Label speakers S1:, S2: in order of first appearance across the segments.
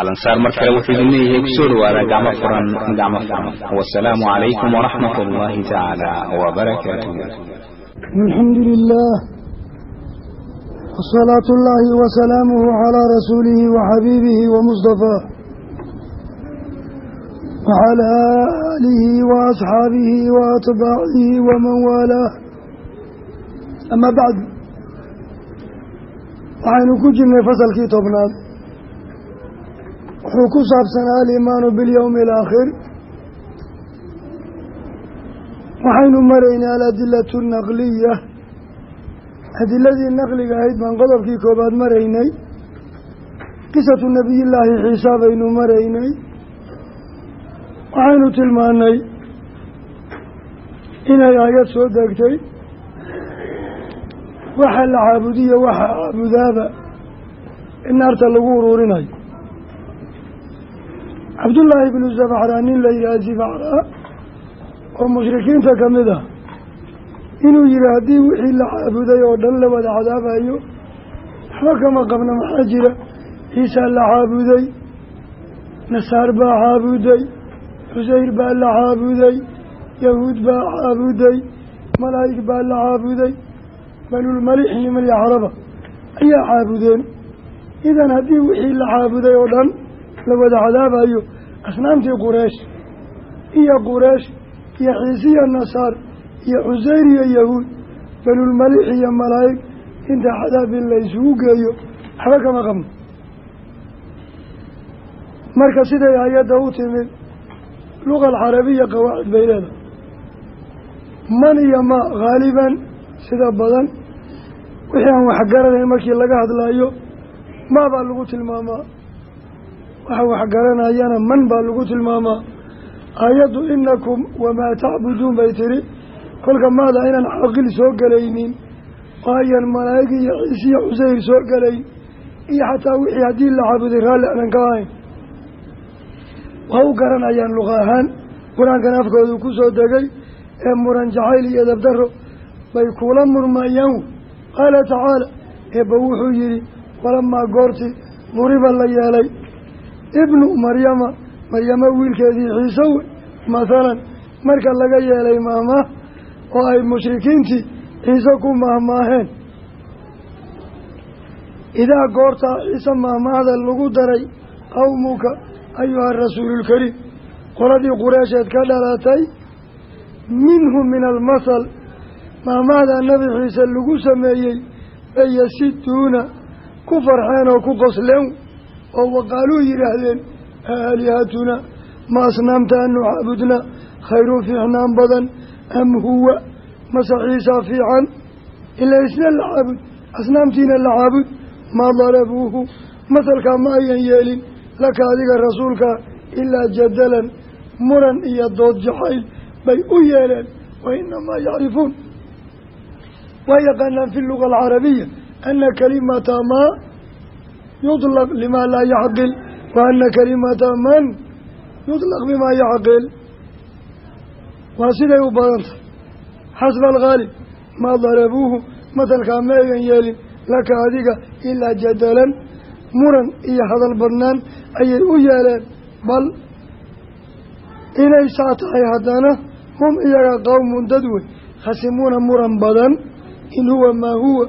S1: alansaar mar kale wuxuu idin leeyahay ku soo dhawaada gacmo furan gacmo furan. Wasalaamu calaykum waraxmat ullaahi tacaala wabarakaatuh
S2: alxamdu lilah wsalaatu اllahi wasalaamuhu calaa rasuulihi waxabiibihi wamustafaah wacalaa aalihi waasxaabihi waatbaacihi waman waalaah ama bacdu waxaynu ku jirnay fasalkii tobnaad wuxuu ku saabsanaa alimaanu biاlyowmi alaakhir. Waxaynu maraynay aladilatu naqliya. Adiladii naqliga ahayd baan qodobkii koobaad maraynay. Qisatu nebiyillaahi ciisa baynu maraynay. Waxaynu tilmaanay inay aayad soo degtay waxa la caabudiyo waxa caabudaaba in naarta lagu uruurinayo cabdullaahi bnu zabacraa nin la yidhaha zibacraa oo mushrikiinta ka mid ah inuu yihi haddii wixii la caabuday oo dhan la wada cadaabayo waxba kama qabno maxaa jira? Ciisaa la caabuday nasaar baa caabuday xuseyr baa la caabuday yahuud baa caabuday malaa'ig baa la caabuday banulmalix niman caraba ayaa caabudeen. Idan haddii wixii la caabuday oo dhan la wada cadaabayo asnaamtii qureesh iyo qureesh iyo ciisiya nasaar iyo cuseyr iyo yahuud banulmalix iyo malaa'ig inta cadaabin la isugu geeyo waxba kama qabno marka siday ayadda u timid luqa alcarabiya qawaacid bay leedahay man iyo ma haaliban sida badan wixii aan waxgaranayn markii laga hadlaayo ma baa lagu tilmaamaa waxa waxgaranayana man baa lagu tilmaamaa? Aayaddu inakum wamaa tacbuduun bay tiri. Kolka maada inaan caqil soo gelaynin oo ayan malaa'ig iyo ciisiya cuseyr soo gelayn iyo xataa wixii haddii la caabuday raalli aanan ka ahayn. Waa u garanayaan luqa ahaan. Qur'aankan afkoodu ku soo degay ee muran jacayl iyo edabdaro bay kula murmayaan. Qaala tacaala eebba wuxuu yidhi walamaa goorti duriba la yeelay ibnu maryama maryamo wiilkeedii ciise wey mathalan marka laga yeelay maahmaah oo ay mushrikiintii ciise ku mahmaaheen idaa goortaa ciise mahmaahda lagu daray qawmuka ayuha rasuululkariim qoladii qureesheed ka dhalatay minhu min almasal mahmaahda nebi ciise lagu sameeyey bay yasiduuna ku farxeen oo ku qosleen oo waqaaluu yidhaahdeen aalihatuna ma asnaamta anu caabudna khayrun fiicnaan badan am huwa mase ciisaa fiican? Ilaa isna la caabud asnaamtiina la caabud maa darabuuhu masalkaa ma ayan yeelin laka adiga rasuulka ilaa jadalan muran iyo dood jacayl bay u yeeleen wa inamaa yacrifuun. Waa yaqaanaan fi luga alcarabiya ana kalimata maa yudlaq limaa laa yacqil wa ana kalimata man yudlaq bimaa yacqil waa siday u badantah xasba alkhaalib maa darabuuhu matalkaa ma egan yeelin laka adiga ilaa jadalan muran iyo hadal badnaan ayay u yeeleen bal inay saa tahay haddana hum iyaga qowmun dad wey khasimuuna muran badan in huwa maa huwa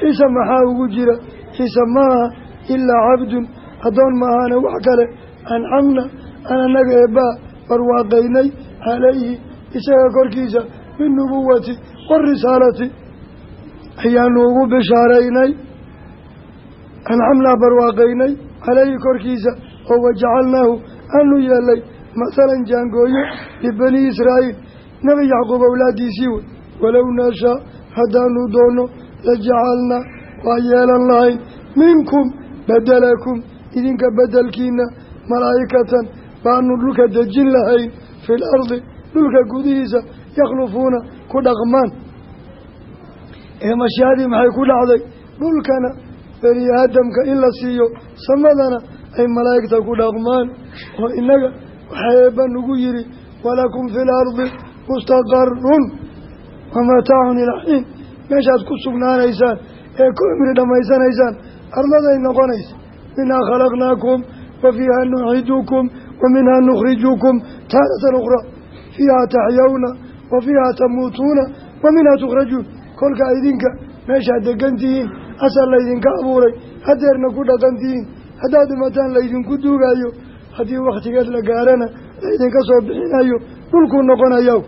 S2: ciise maxaa ugu jira ciise maaha ilaa cabdun addoon maahaana wax kale. Ancamna aan annaga eebbaa barwaaqaynay calayhi isaga korkiisa binubuwati waarisaalati ayaanu ugu bishaaraynay. Ancamnaa barwaaqaynay caleyhi korkiisa oo wajacalnaahu aanu yeelay masalan jaangooyo libanii israa'iil. Nebi yacquub awlaadiisii wey walow nashaa haddaanu doonno la jacalnaa waa yeelan lahayn minkum bedelakum idinka bedelkiina malaa'ikatan baanu dhulka dejin lahayn fi l ardi dhulka gudihiisa yakhlufuuna ku dhaqmaan. Ee mashiadii maxay ku dhacday? Dhulkana bani aadamka in la siiyo samadana ay malaa'igta ku dhaqmaan. Oo innaga waxaa eebba nugu yidhi walakum fi lardi mustaqarun wa mataacun ilaa xiin meeshaad ku sugnaanaysaan ee ku imri dhammaysanaysaan arladay noqonaysa minhaa khalaqnaakum wa fiiha nuciidukum wa minhaa nukhrijukum taaratan ukhraa fiiha taxyawna wa fiiha tamuutuuna wa minhaa tukhrajuun kolka idinka meeshaad degan tihiin asal laydinka abuuray hadeerna ku dhaqan tihiin haddaad dhimataan laydinku duugaayo haddii wakhtigeed la gaarana laydinka soo bixinayo dhulkuu noqonayaw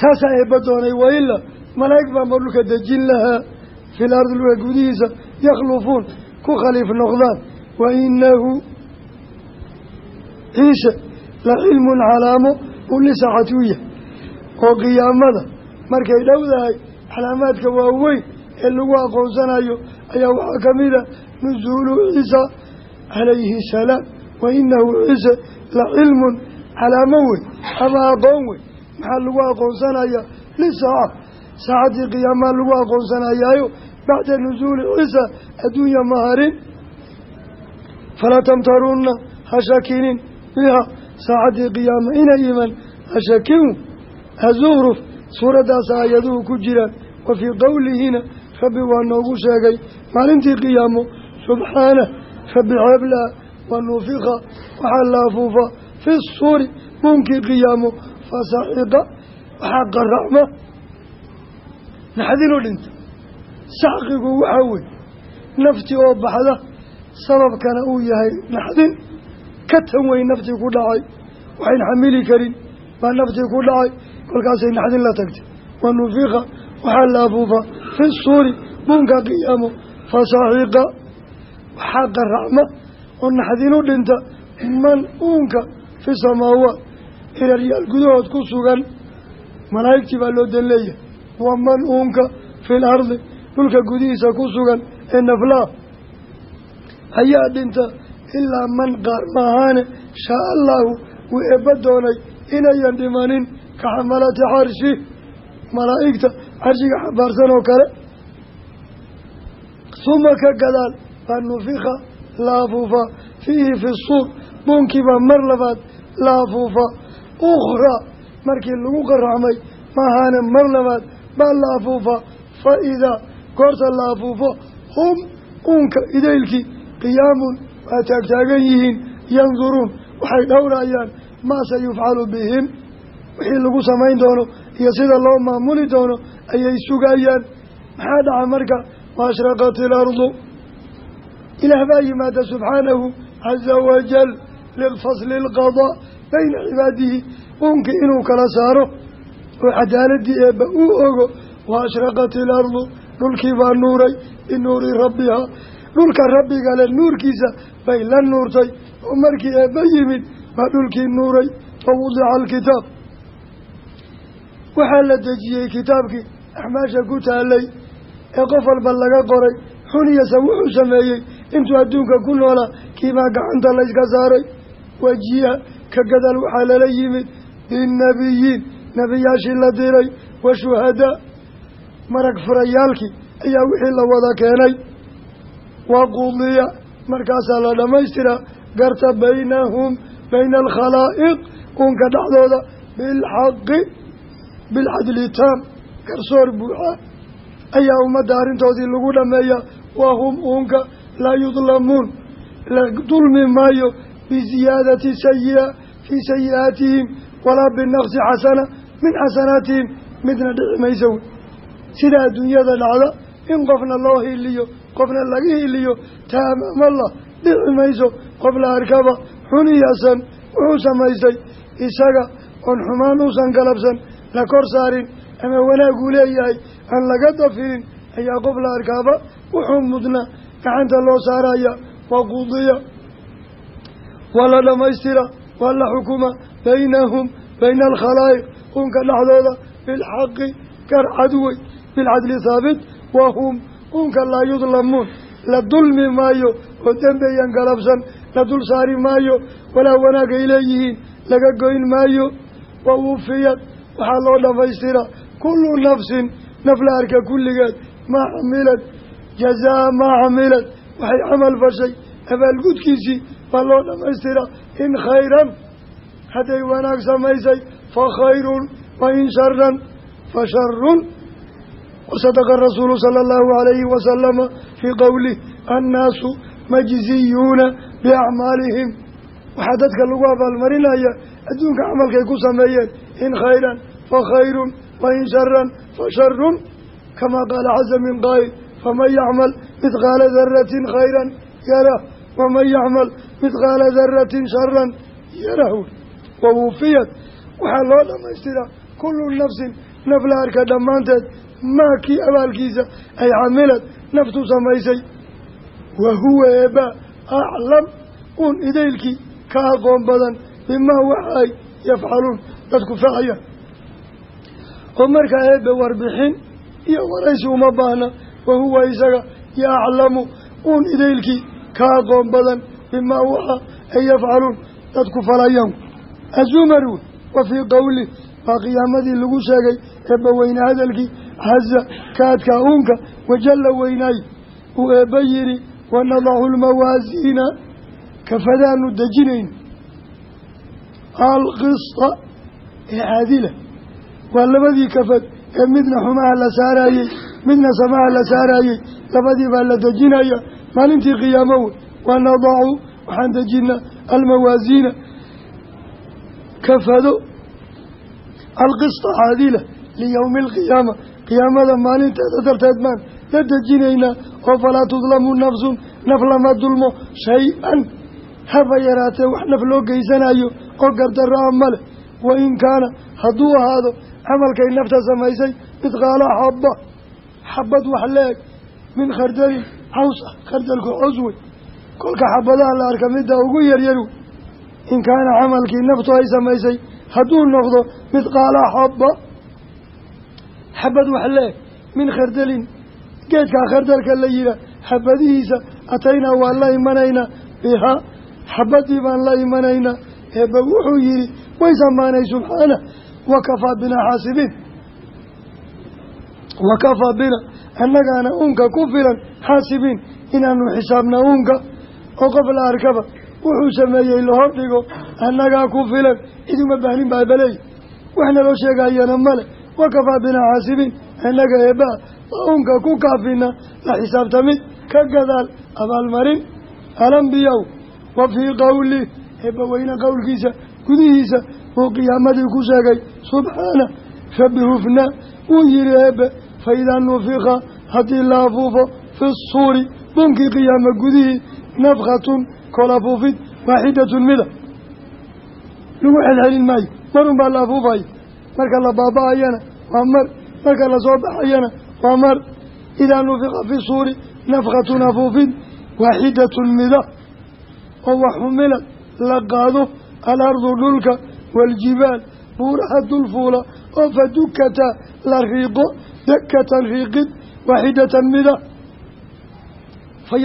S2: saasaa eebba doonay waila malaa'ig baanba dhulka dejin lahaa fil ardi dhulka gudihiisa yakhlufuun ku khaliif noqdaan wa inahu ciise la cilmun calaamo u lisaxati u yahay oo qiyaamada markay dhowdahay calaamaadka waaweyn ee lagu aqoonsanayo ayaa waxaa ka mid a nusuulu ciisa calayhi salaam wa inahu ciise la cilmun calaamo weyn ama aqoon weyn maxaa lagu aqoonsanayaa lisaaca saacaddii qiyaamaa lagu aqoonsanayaayo bacda nusuuli ciisa adduunya maharin. Falaa tamtarunna ha shakinin biha saacaddii qiyaama inay iman ha shakin azuhruf suuraddaas aayaduhu ku jiraan. Wa fii qowlihina rabbi waa noogu sheegay maalintii qiyaamo subxaanah rabbi ceeblaa wa nufika waxaa la afuufa fi suuri buunkii qiyaamo fasaxiqa waxaa qaracma naxdinu dhinta. Saxqigu waxaa wey nafti oo baxda sababkana uu yahay naxdin. Ka tan weyn naftii ku dhacay waxayn xamili karin baa naftii ku dhacay kolkaasay naxdin la tagtay. Wa nufiqa waxaa la afuufa fi suuri buunka qiyaamo fasaxiqa waxaa qaracma oo naxdinu dhinta man uunka fi samaawaat iraryaal gudahood ku sugan malaa'igtii baa loo dan leeyahay waman uunka fi l ardi dhulka gudihiisa ku sugan ee naflaa ayaa dhinta ilaa man qaar maahaane shaa allaahu wuu eebba doonay inayan dhimanin ka xamalati carshi malaa'igta carshiga xabaarsan oo kale. Suma ka gadaal baa nufika la afuufaa fiihi fi suur buunkiibaa mar labaad la afuufa ukhraa markii lagu qaracmay maahaane mar labaad baa la afuufa fa idaa goorta la afuufo hum uunka idaylkii qiyaamun waa taagtaagan yihiin yanduruun waxay dhowrayaan maa se yufcalu bihim wixii lagu samayn doono iyo sida loo maamuli doono ayay sugayaan maxaa dhaca marka? Waashraqat ilardu ilaah baa yimaada subxaanahu caza wajal lifasli lqadaa bayna cibaadihi uunkii inuu kala saaro oo cadaaladii eebba uu ogo waashraqat ilardu dhulkii baa nuuray binuuri rabbihaa dhulka rabbigale nuurkiisa bay la nuurtay oo markii eebba yimid baa dhulkii nuuray wa wudica alkitaab. Waxaa la dejiyey kitaabkii axmaasha ku taalay ee qof walba laga qoray. Xuniyasa wuxuu sameeyey intuu adduunka ku noolaa kiibaa gacanta layska saaray. Wajiha ka gadaal waxaa lala yimid binnabiyiin nebiyaashii la diray wa shuhadaa marag furayaalkii ayaa wixii la wada keenay. Wa qudiya markaasaa la dhammaystiraa garta baynahum bayna alkhalaa'iq uunka dhexdooda bilxaqi bilcadli taam garsoor buuxa ayaa ummadda arrintoodii lagu dhameeyaa wahum uunka laa yudlamuun la dulmi maayo biziyaadati sayi-a fii sayi-aatihim walaa binaqsi xasana min xasanaatihim midna dhici mayso wey sida adduunyada dhacda in qofna loo hiliyo qofna laga hiliyo taa amaamallah dhici mayso qof la arkaba xuniyasan wuxuu samaystay. Isaga oon xumaan uusan galabsan la kor saarin ama wanaaguu leeyahay aan laga dafirin ayaa qof la arkaaba wuxuu mudnaa gacanta loo saaraya waa qudiya waa la dhammaystira waa la xukuma baynahum bayna alkhalaa'iq unka dhexdooda bilxaqi gar cadwey bilcadli haabit wa hum unka laa yudlamuun. La dulmi maayo oo dembeyan galabsan la dul saari maayo walaa wanaagay leeyihiin laga goyn maayo. Wa wufiyad waxaa loo dhammaystira kullu nafsin naf la arka kulligeed maa camilad jazaa maa camilad waxay camal fashay abaalgudkiisii baa loo dhammaystira in khayran hadday wanaag samaysay fa khayrun wa in sharan fa sharun wasadaqa rasuulu sala allahu alayhi wasalama fii qowlih annaasu majziyuuna biacmaalihim waxaa dadka lagu abaalmarinaya adduunka camalkay ku sameeyeen in khayran fa khayrun wa in sharan fa sharun kamaa qaala caza min qaa'il faman yacmal midqaala daratin khayran yarah waman yacmal midqaala daratin sharan yarahu wa wufiyad waxaa loo dhammaystiraa kullu nafsin naf la arka dhammaanteed maa kii abaalkiisa ay camilad naftu samaysay wa huwa eebaa aclam uun idaylkii ka aqoon badan bimaa waxa ay yafcaluun dadku facayaan oo markaa eebbe warbixin iyo waraysi uma baahna wa huwa isaga yaclamu uun idaylkii ka aqoon badan bimaa waxa ay yafcaluun dadku falayaan azumar wey wa fii qowlih waa qiyaamadii lagu sheegay eebba weyne hadalkii haza kaadkaa uunka wajalla weynaay uu eebba yidhi wanadacu lmawaasiina kafadaanu dejinayn alqista ee caadila waa labadii kafad ee midna xumaha la saarayey midna samaha la saarayey labadii la dejinaya. Maalintii qiyaamo wey wanadacu waxaan dejinaa almawaasiina kafado alqista caadila liyowmi alqiyaama. Qiyaamada maalinteeda darteed baan la dejinaynaa oo falaa tudlamu nafsun naf lama dulmo shay-an haba yaraatee wax naf loo geysanayo oo gardarro a male wa in kaana hadduu ahaado camalkay nafta samaysay midqaala xabba xabad wax la-eg min khardalin caws ah khardalku caws wey kolka xabadaha la arka midda ugu yaryaru in kaana camalkii naftu ay samaysay hadduu noqdo midqaala xabba xabad wax le-eg min khardalin geedkaa khardalka la yihaa xabadihiisa ataynaa waan la imanaynaa bihaa xabadii baan la imanaynaa eebba wuxuu yihi way samaanay subxaanah wakafaa binaa xaasibiin wakafaa bina annagaana uunka ku filan xaasibiin inaanu xisaabna uunka oo qof la arkaba wuxuu sameeyey lahor dhigo annagaa ku filan cid uma baahnin baa baleey. Waxna loo sheegayana male wakafaa binaa xaasibiin annaga eebbaa waa uunka ku kaafina la xisaabtamid ka gadaal abaalmarin alambiyaw wa fii qowli eebba weyne qowlkiisa gudihiisa wuu qiyaamadii ku sheegay subxaana rabbi hufnaa wuu yihi eebbe fa idaa nufika haddii la afuufo fi suuri bunkii qiyaama gudihii nafkhatun kol afuufid waaxidatun mida lagu xelxelin maayo marun baa la afuufayo marka la baaba-ayana waa mar. Marka la soo baxayana waa mar. Idaa nufika fi suuri nafkhatun afuufid waaxidatun mida oo waxumilad la qaado alardu dhulka waaljibaal buuraha dulfuula oo fa dukata la riiqo dakatan riiqid waaxidatan mida fa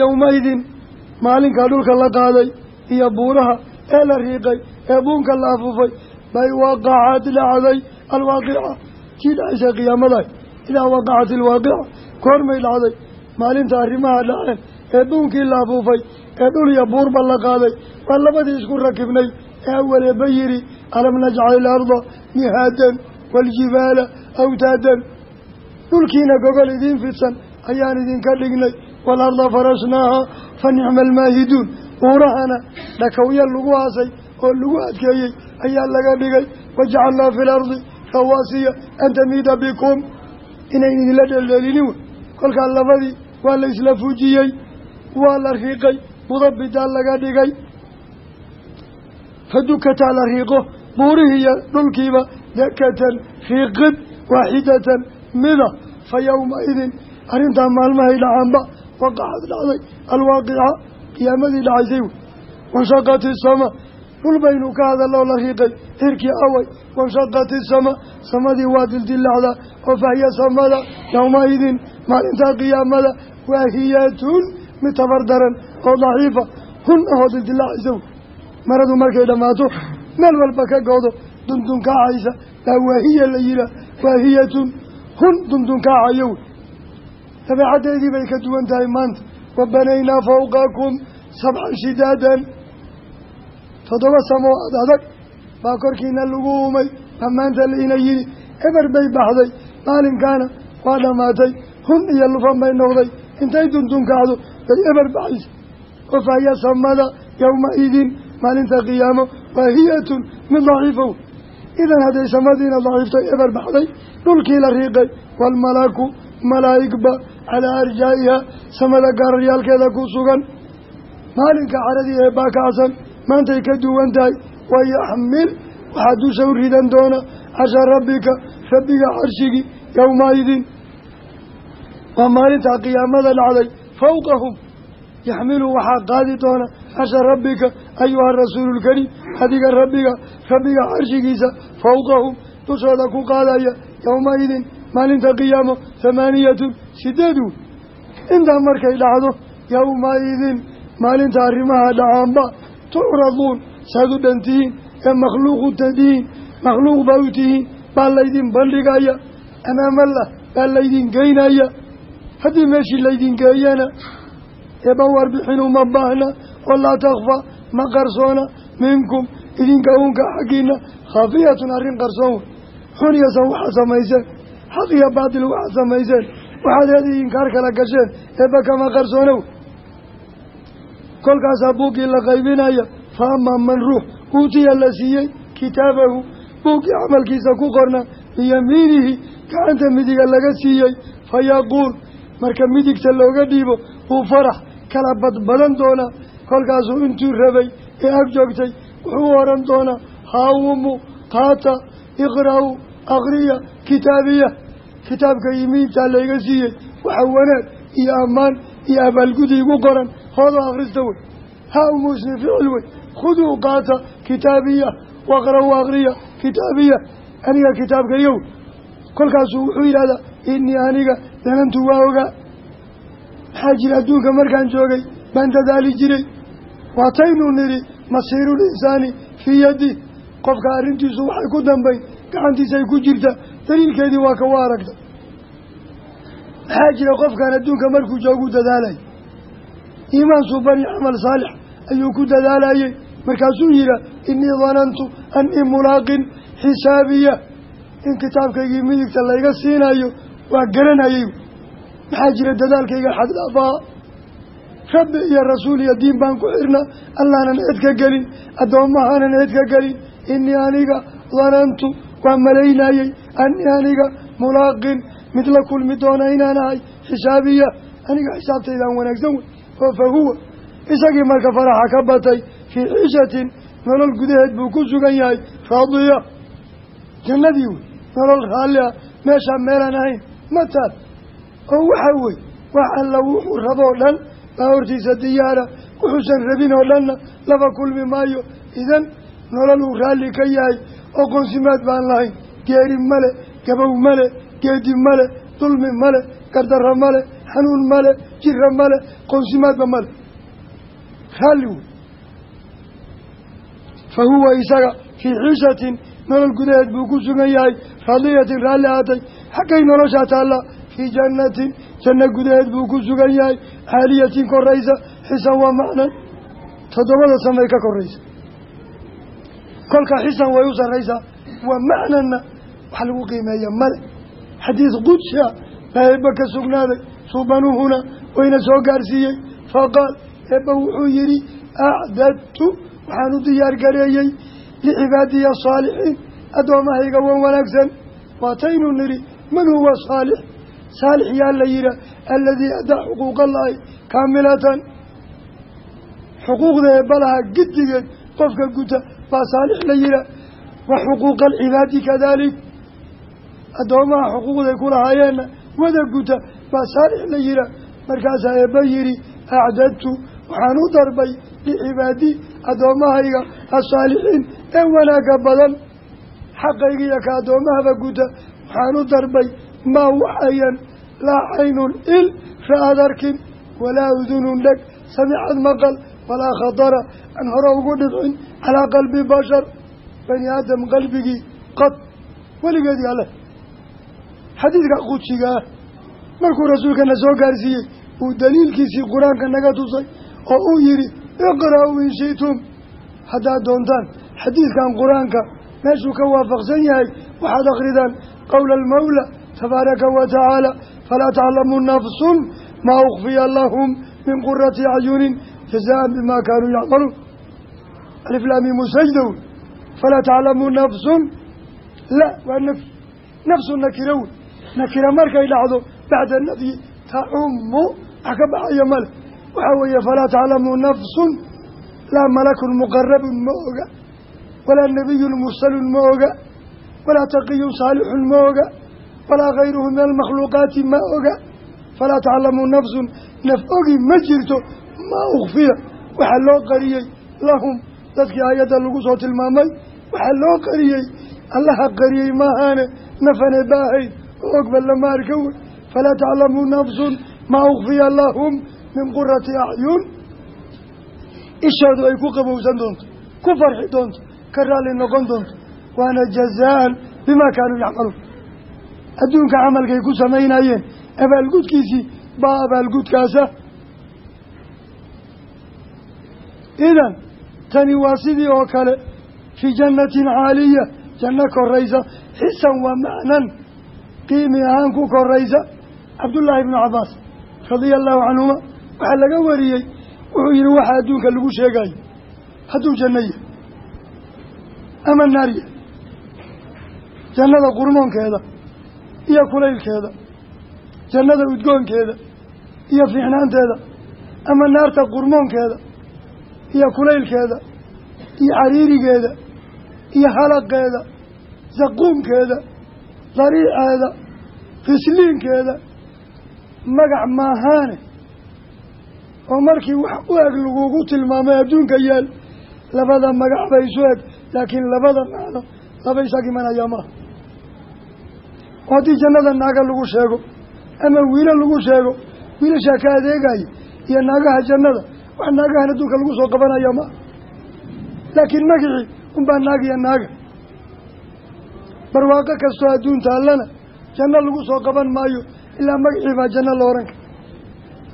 S2: maalinkaa dhulka la qaaday iyo buuraha ee la riiqay ee buunka la afuufay bay waqacad dhacday alwaaqica. Tii dhacaysay qiyaamaday idaa waqacat ilwaaqica koormay dhacday maalinta arrimaha dhaceen ee buunkii la afuufay ee dhul iyo buurba la qaaday waa labadii isku rakibnay. Ee awaleeba yidhi alam najcal ilarda mihaadan waaljibaala awtaadan. Dhulkiina gogol idiin fidsan ayaan idinka dhignay waalarda farashnaaha fa nicma almaahiduun buurahana dhakawya lagu aasay oo lagu adkeeyey ayaa laga dhigay wajacalnaa fi lardi rawaasiya an tamiida bikum inayn idinla dheeldheelinin wey kolkaa labadii waa la isla fujiyey waa la riiqay mudabidaa laga dhigay fa dukataa la riiqo buurihii iyo dhulkiiba dakatan riiqid waaxidatan mida fa yowmaidin arrintaa maalmahay dhacaanba waqacad dhacday alwaaqica qiyaamadii dhacaysay. Wey wanshaqat isama dhul baynu ka hadaloo la riiqay hirkii away. Wanshaqat isama samadii waa dildilacdaa oo fahiya samada yowmaidin maalintaa qiyaamada waahiyatun mid tabar daran oo daciifa. Hun ahoo dildilacaysa wey maradu markay dhammaato meel walba ka goodo dundunkaacaysa baa waahiya la yihaah waahiyatun. Hun dundunkaacaya wey dabeecaddeedii bay ka duwan tahay maanta. Wa banaynaa fawqakum sabcan shidaadan. Toddoba samo ad adag baa korkiina lagu uumay. Baa maanta laina yidhi eber bay baxday. Maalinkaana waa dhammaatay. Hun iyo lufan bay noqday. Intay dundunkacdo bay eber baxaysa. Oo fahya samada yowma-idin maalinta qiyaamo waahiyatun mid daciifow. Idan hadday samadiina daciiftay eber baxday dhulkii la riiqay waalmalaaku malaa'igba calaa arjaa'iha samada gaararyaalkeeda ku sugan maalinka caradii ee baakacsan maantay ka duwan tahay wayaxmil waxaa dusha u ridan doona carsha rabbika rabbiga carshigii yowmaidin waa maalintaa qiyaamada dhacday fawqahum yaxmilu waxaa qaadi doona carsha rabbika ayuha rasuulu lkariim adiga rabbiga rabbiga carshigiisa fawqahum dushooda ku qaadaya yowmaidin maalinta qiyaamo hamaaniyatun wey intaa markay dhacdo yowmaidin maalinta arrimaha dhacaanba tucraduun saad u dhan tihiin ee makhluuqu tadihiin makhluuq baa u tihiin baa laydin bandhigaya amaamallah baa laydin geynaya. Haddii meeshii laydin geeyana eeba warbixin uma baahna oo laa takfa ma qarsoona minkum idinka uunka xaggiina khaafiyatun arrin qarsoon. Wey xun waxaad samayseen xaq iyo waxaad samayseen waxaad heed idinkaar kala gasheen eeba kama qarsoonow. Kolkaasaa buuggii la qaybinaya fa amaa man ruux uutiya la siiyey kitaabahu buuggii camalkiisa ku qorna biyamiinihi gacanta midiga laga siiyey fa yaquul marka midigta looga dhiibo uu farax kala badbadan doonaa kolkaasuu intuu rabay ee ag joogtay wuxuu oran doonaa haawumu qaata iqra-u akriya kitaabiya kitaabka yimiintaa layga siiyey. Waxa wanaag iyo ammaan iyo abaalgudi igu qoran. Hoodo akhrista wey. Haa umusni ficil wey. Khuduu qaata kitaabiya. Waqra-u akriya kitaabiya. Aniga kitaabkayow kolkaasuu wuxuu yidhahdaa inii aniga danantu waa ogaa maxaa jira adduunka markaan joogay? Baan dadaali jiray. Waataynu nidhi masiirul insaani fii yaddi. Qofka arrintiisu waxay ku dambayn gacantiisay ku jirta daliilkeedii waa kawa aragta maxaa jira qofkaan adduunka markuu joogu dadaalay? Iimaan suuban iyo camal saalix ayuu ku dadaalayey markaasuu yihaa innii danantu annii mulaaqin xisaabiya. In kitaabkaygii midigta layga siinayo waa garanayay. Maxaa jira dadaalkayga xaddhaafaa rabbi iyo rasuul iyo diin baan ku xirna allahnan eed ka gelin addoommahaanan eed ka gelin. Innii aniga danantu waa malaynayey annii aniga mulaaqin. Mid la kulmi doona inaan ahay xisaabiya. Aniga xisaabtaydaan wanaagsan wey. Oo fa huwa. Isagii marka faraxa ka batay fii ciishatin nolol gudaheed buu ku sugan yahay. Raadiya. Jannadii wey. Nolol raalli ah. Meeshaa meelaan ahayn. Mataal oo waxa wey. Wax alla wuxuu raboo dhan. Baa hortiisa diyaara. Wuxuusan rabin oo dhanna laba kulmi maayo. Idan nolol uu raalli ka yahay oo qoonsimaad baan lahayn geeri male gabow male geedi male dulmi male gardarro male xanuun male jira male qoonsimaadba male. Raalli wey fa huwa isaga fii ciishatin nolol gudaheed buu ku sugan yahay raadiyatin raalli aatay xaggay noloshaa taalla fii jannatin janno gudaheed buu ku sugan yahay caaliyatin koraysa xisan waa macnan toddobada samay ka koraysa kolka xisan way u sarraysaa. Waa macnanna wax lagu qiimeeya male. Xadiis qudsia baa eebba ka sugnaaday suubanuhuna wayna soo gaarsiiyey. Faqaal eebba wuxuu yidhi acdadtu waxaan u diyaar gareeyey licibaadiya asaalixiin addoommahayga wan wanaagsan. Waataynu nidhi man huwa saalix? Saalix yaa la yihaa aladii adaa xuquuqallaahi kaamilatan. Xuquuqda eebbalaha giddigeed qofka guta baa saalix la yihaa wa xuquuqa alcibaadi kadalik. Addoommaha xuquuqday ku lahaayeenna wada guta baa saalix la yihaa markaasaa eebba yidhi acdadtu waxaan u darbay licibaadii addoommahayga alsaalixiin ee wanaagga badan. Xaqaygiiyo ka addoommahaba guta waxaan u darbay maa waxayan laa caynun il ra'ad arkin walaa udunun dheg. Samicad maqal walaa khatara aan hore ugu dhibcin calaa qalbi bashar bani aadam qalbigii qad weligeedii alleh xadiidka qudsiga ah markuu rasuulkana soo gaarsiiyey uu daliilkiisii qur'aanka naga tusay oo uu yidhi iqra-u in shi'tum haddaad doontaan xadiidkan qur'aanka meeshuu ka waafaqsan yahay waxaad akridaan qowla almawla tabaaraka wa tacaala falaa taclamu nafsun maa ukfiya lahum min qurati acyunin jazaan bimaa kaanuu yacmaluun aliflaamimu sajdow falaa taclamu nafsun la waa nafy nafsu nakira wey nakira markay dhacdo bacda nafyi tacumu wax ka baxaya male waxaa weeye falaa taclamu nafsun laa malakun muqarabun ma oga walaa nabiyun mursalun ma oga walaa taqiyun saalixun ma oga walaa kayruhu min almakhluuqaati ma oga falaa taclamu nafsun naf ogi ma jirto maa ukfiya waxaa loo qariyey lahum dadkii aayadda lagu soo tilmaamay waxaa loo qariyey allaha qariyey maahaane nafane baahayd oo ogba lama arka wey. Falaa taclamu nafsun maa ukfiya lahum min qurati acyun ishoodu ay ku qabowsan doonto ku farxi doonto ka raalli noqon doonto. Waana jazaan bimaa kaanuu yacmaluun. Adduunka camalkay ku samaynayeen abaalgudkiisii baa abaalgudkaasa idan tani waa sidii oo kale fii jannatin caaliya janno koraysa. Xisan waa macnan qiimi ahaan ku koraysa. Cabdullaahi ibnu cabbaas radia allahu canhuma waxaa laga wariyey wuxuu yihi waxaa adduunka lagu sheegayo hadduu janno yahay ama naar yahay jannada qurmoonkeeda iyo kulaylkeeda jannada udgoonkeeda iyo fiicnaanteeda ama naarta qurmoonkeeda iyo kulaylkeeda iyo xariirigeeda iyo halaqeeda saquumkeeda dariiceeda fisliinkeeda magac maahaane oo markii wax u eg lagugu tilmaamay adduunka yaal labada magac bay isu eg laakiin labada macno laba isaag imanaya maaha oo haddii jannada naaga lagu sheego ama wiilo lagu sheego wiilashaa ka adeegaya iyo naagaha jannada wax naagahan adduunka lagu soo qabanaya maaha laakiin magicii unbaa naag iyo naaga. Barwaaqo kastoo adduun taallana janno lagu soo qaban maayo ilaa magacii baa janno la ohan kara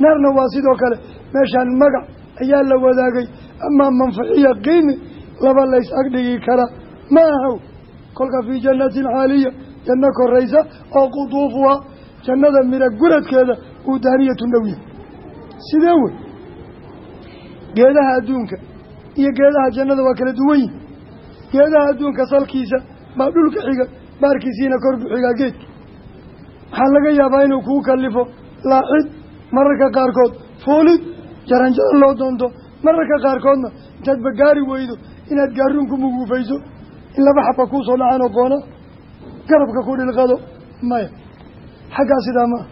S2: naarna waa sidoo kale meeshaan magac ayaa la wadaagay amaa manfaciya qiimi laba lays agdhigi kara ma ahow kolka fii jannatin caaliya janno koraysa oo quduufuhaa jannada mira guradkeeda uu daaniyatu dhow sidee wey geedaha adduunka iyo geedaha jannada waa kala duwan yihiin geedaha adduunka salkiisa baa dhulka xiga baarkiisiina kor bu xigaa geedka. Waxaa laga yaabaa inuu kuu kalifo laacid mararka qaarkood fuulid jaranjaro loo doonto mararka qaarkoodna intaad bagaari weydo inaad gaaruun ku muguufayso in laba xaba kuu soo dhacaan oo qoona garabka ku dhilqado maya. Xaggaa sidaa maaha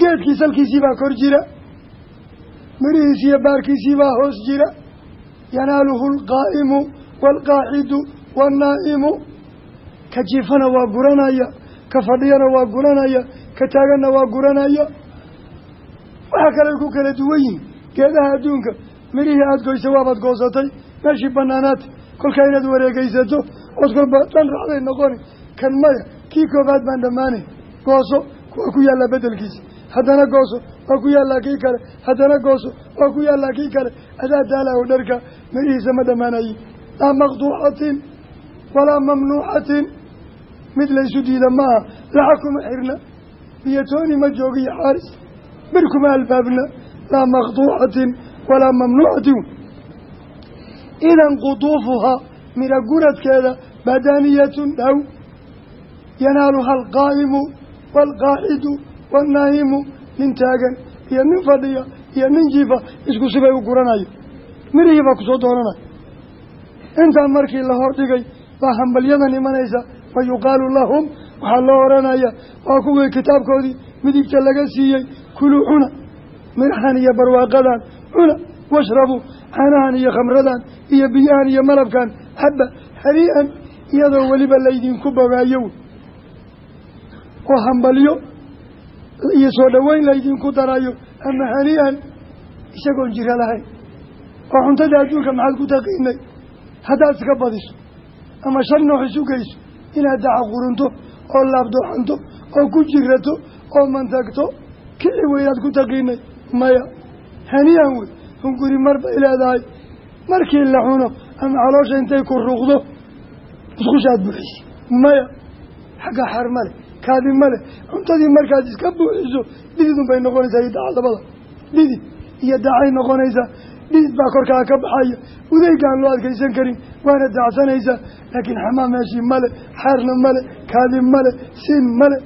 S2: geedkii salkiisii baa kor jira midhihiisi iyo baarkiisii baa hoos jira. Yanaaluhu alqaa'imu waalqaacidu waalnaa'imu ka jiifana waa guranaya ka fadhiyana waa guranaya ka taaganna waa guranaya. Waxaa kale ku kala duwan yihiin geedaha adduunka. Midhihii aada goysay waabaad goosatay meeshii banaanaata kolkaa inaad wareegeysato ood kolba dhan raacday noqoni. Kan maya kii koobaad baan dhammaanay. Gooso waa ku yaallaa bedelkiisa haddana gooso waa ku yaallaa kii kale haddana gooso waa ku yaallaa kii kale adaa daala oo dharka midhihiisa ma dhammaanayin laa maqduucatin walaa mamnuucatin mid laysu diida maaha lacag kuma xirna biyatooni ma joogiyo xaaris. Bir kuma albaabna. Laa maqduucatin walaa mamnuucatin. Idan quduufuhaa mira guradkeeda badaniyatun dhow yanaaluha alqaa'imu waalqaacidu waalnaahimu nin taagan iyo nin fadhiya iyo nin jiifa isku sibay u guranayo. Mirihii baa ku soo doonanayo intaa markii la hordhigay baa hambalyadan imanaysa wa yuqaalu lahum waxaa loo odhanaya waa kuwii kitaabkoodii midigta laga siiyey kuluu cuna midhahan iyo barwaaqadan cuna washrabuu caanahan iyo khamradan iyo biyahan iyo malabkan haba hanii'an iyadoo weliba laydinku bogaayo oo hambalyo iyo soo dhoweyn laydinku darayo ama hanii'an isagoon jiro lahayn. Oo cuntada adduunka maxaad ku taqiinay haddaad iska badiso ama shan noox isu geyso inaad dacaqurunto oo laabdooxanto oo ku jirato oo mantagto kici weynaad ku taqiinay maya hanii'an wey hunguri mar bay leedahay. Markii la cuno ama caloosha intay ku ruuqdo musqushaad buuxisay. Maya xagga xar kaadi ma leh cuntadii markaad iska buuxiso dhididun bay noqonaysaa iyo dacadabada dhidid iyo dacay noqonaysaa. Dhidid baa korkaa ka baxaya. Udeygaan loo adkaysan karin waana dacsanaysaa laakiin xamaam meeshii male xaarna male kaadi male siin male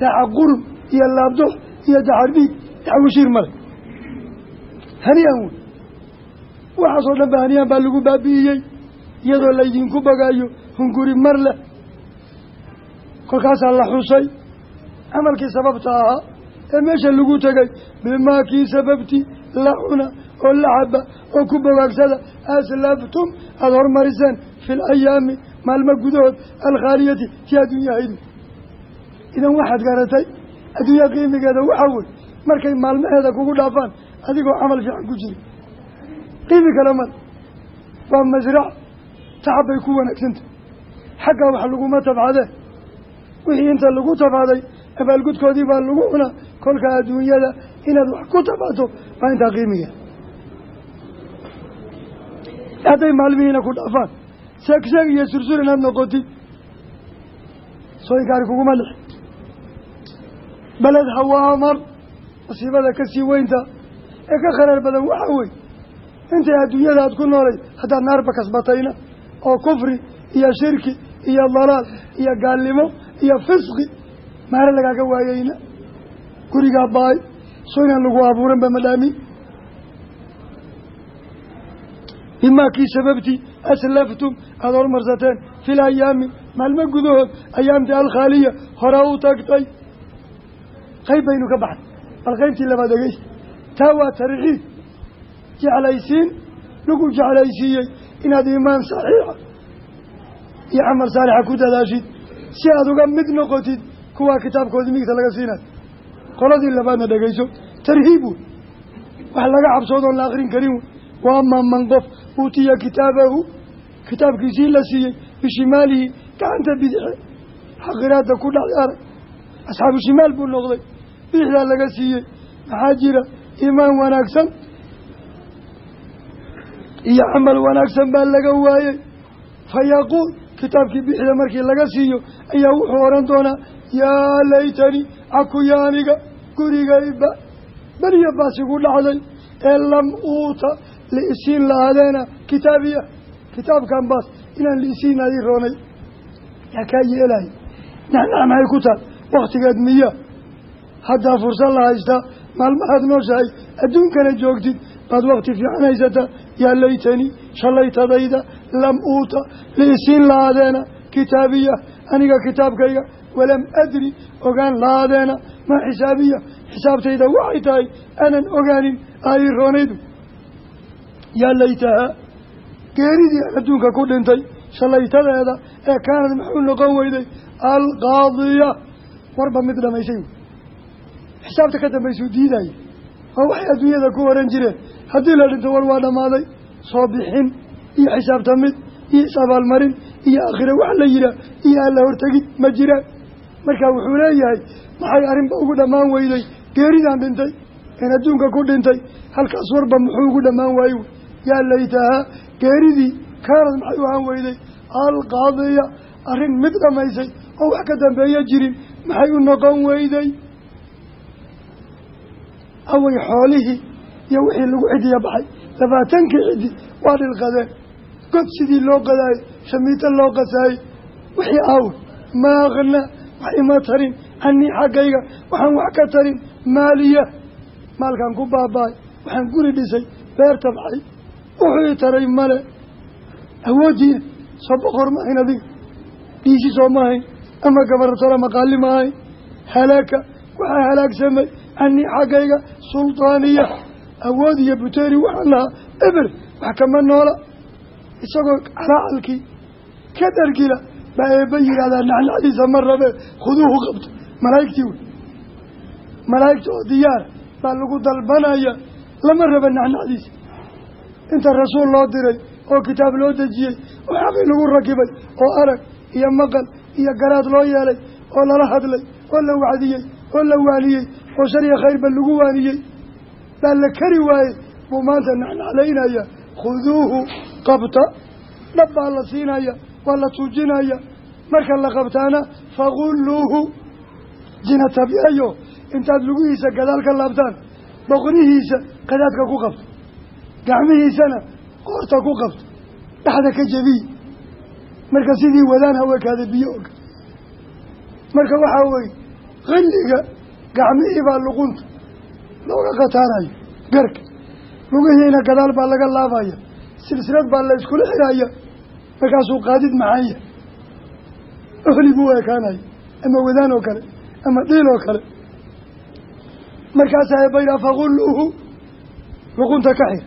S2: daca qurun iyo laabdox iyo dacar dhiig daxwishiir male. Haniyan wey. Waxaasoo dhan ba haniyan baa lagu baabi'iyey iyadoo laydinku bagaayo hunguri mar leh kolkaasaa la xusay. Camalkii sababta ahaa ee meesha lagu tegay bimaa kii sababti la cuna oo la caba oo ku bogaagsada aslaftum aada hormariseen fi alayaami maalmo gudahood alkhaaliyati tii adduunyahaydu idan waxaad garatay adduunya qiimigeeda waxaa wey markay maalmaheeda kugu dhaafaan adigoo camal fiican ku jiri qiimi kale mal waa masrac tacab bay ku wanaagsantah xaggaa wax laguma tabcadee wixii inta lagu tabcaday abaalgudkoodii baa lagu cunaa kolka adduunyada inaad wax ku tabcato waa intaa qiimiga. Hadday maalmihiina ku dhaafaan seegseeg iyo sursur inaad noqotid sooyinkaani kuguma lixi beled hawaamar masiibada ka sii weynta ee ka kharaar badan waxaa wey intay adduunyada aad ku noolay haddaad naarba kasbatayna oo kufri iyo shirki iyo dalaal iyo gaalnimo iyo fisqi. Maare lagaaga waayeyna. Gurigaa baay. Soo inaan lagu abuuran ba madhaamin bimaa kii sababtii aslaftum aada hormarsateen fi layaami maalmo gudahood ayaamtii alkhaaliya horaa u tagtay qayb baynu ka baxnay bal qaybtii labaad egeysa taa waa tarxiib jeclaysiin lagu jeclaysiiyey inaad iimaan saxiixa iyo camal saalixa ku dadaashid si aada uga mid noqotid kuwaa kitaabkoodii migta laga siinayo qoladii labaadna dhegayso tarhiib wey wax laga cabsoodoon la akrin karin wey wa amaa man qof uutiya kitaabahu kitaabkiisii la siiyey bishimaalihi gacanta bidixe xaqiraada ku dhacday arag asxaabu shimaal buu noqday. Bidixdaa laga siiyey maxaa jira? Iimaan wanaagsan iyo camal wanaagsan baa laga waayey. Fa yaquul kitaabkii bixida markii laga siiyo ayaa wuxuu odhan doonaa yaa laytani cakuya aniga gurigayba beriya baasigu dhacday ee lam uuta liisiin lahaadeena kitaabiya kitaabkan baas inaan liisiin adii roonay. Yaa kaa yeelaya naxnax maxay ku taal wakhtigeed miya haddaa fursad la haystaa maalmahaad nooshahay adduunkana joogtid baad wakti fiican haysataa yaa laytani shalaytadayda lam uuta liisiin lahaadeena kitaabiya aniga kitaabkayga walam adri ogaan lahaadeena maa xisaabiya xisaabtayda waxay tahay aanan ogaanin aai roonaydu yaa laytahaa geeridii aan adduunka ku dhintay shalaytadeeda ee kaanad maxuu noqon weyday alqaadiya warba mid dhamaysay xisaabta ka dambaysuu diidaya waa waxay adduunyada ku oran jireen haddii la dhinto war waa dhammaaday soo bixin iyo xisaabtamid iyo is-abaalmarin iyo aakhire wax la yihaah iyo alla hortegid ma jiraan marka wuxuu leeyahay maxay arrinba ugu dhammaan weyday geeridaan dhintay een adduunka ku dhintay halkaas warba muxuu ugu dhammaan waaye yaa laytahaa geeridii kaanad maxay u ahaan weyday alqaadiya arrin mid dhamaysay oo wax ka dambeeya jirin maxay u noqon weyday away xoolihii iyo wixii lagu cidiya baxay. Labaatankii cidi waa dhilqadeen god sidii loo qadaayey shamiito loo qasaayey wixii aawe ma akna wax ima tarin canii xaggayga waxaan wax ka tarin maaliya. Maalkaan ku baaba-ay waxaan guri dhisay beer tabxay wuxuu i taray male. Awooddiina soo boqor ma ahayn adiga dhiisi soo ma ahayn ama gabartoro maqaali ma ahayn. Halaaka waxaa halaagsamay canii xaggayga sultaaniya. Awood iyo buteeri waxaan lahaa eber wax kama noola isagoo calaacalkii ka dhargila baa eebba yidhahdaa nacnacdiisa ma rabe khuduuhu qabto. Malaa'igtii wey. Malaa'igta oo diyaara baa lagu dalbanaya lama raba nacnacdiisa inta rasuul loo diray oo kitaab loo dejiyey oo xaqii lagu rakibay oo arag iyo maqal iyo garaad loo yeelay oo lala hadlay oo la wacdiyey oo la waaniyey oo shariya khayrba lagu waaniyey baa la kari waayey buu maanta nacnaclaynaya khuduuhu qabta dhab baa la siinaya waa la tuujinaya. Marka la qabtaana faqulluuhu jina tabiayo intaad lugihiisa gadaal ka laabtaan boqnihiisa qadaadka ku qabto gacmihiisana qoorta ku qabto dhexda ka jebiy marka sidii wadaan hawekaada biyo oga marka waxaa weye qilliga gacmihii baa luqunta looga khataarayo garka. Lugihiina gadaal baa laga laabaya silsilad baa la iskula xiraya markaasuu qaadid maxanya ohli buu ekaanaya ama wadaan oo kale ama dhiil oo kale. Markaasaa ebaydaa faqulluuhu luqunta ka xir.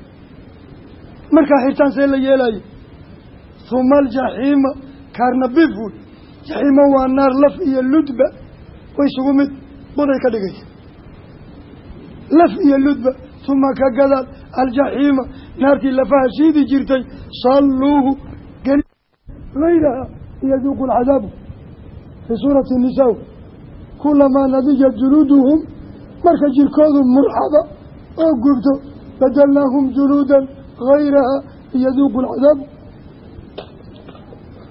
S2: Markaa xirtaan see la yeelayo huma aljaxiima kaarna biful jaxiima waa naar laf iyo ludba way isugu mid buday ka dhigaysa. Laf iyo ludba huma ka gadaal aljaxiima naartii lafaha shiidi jirtay salluuhu geli laylaha yaduuqu alcadaabu fii suurati nisaa kulamaa nadijat juluuduhum marka jirkoodu murxada oo gubto badalnaahum juluudan hayraha liyaduuqu alcadaab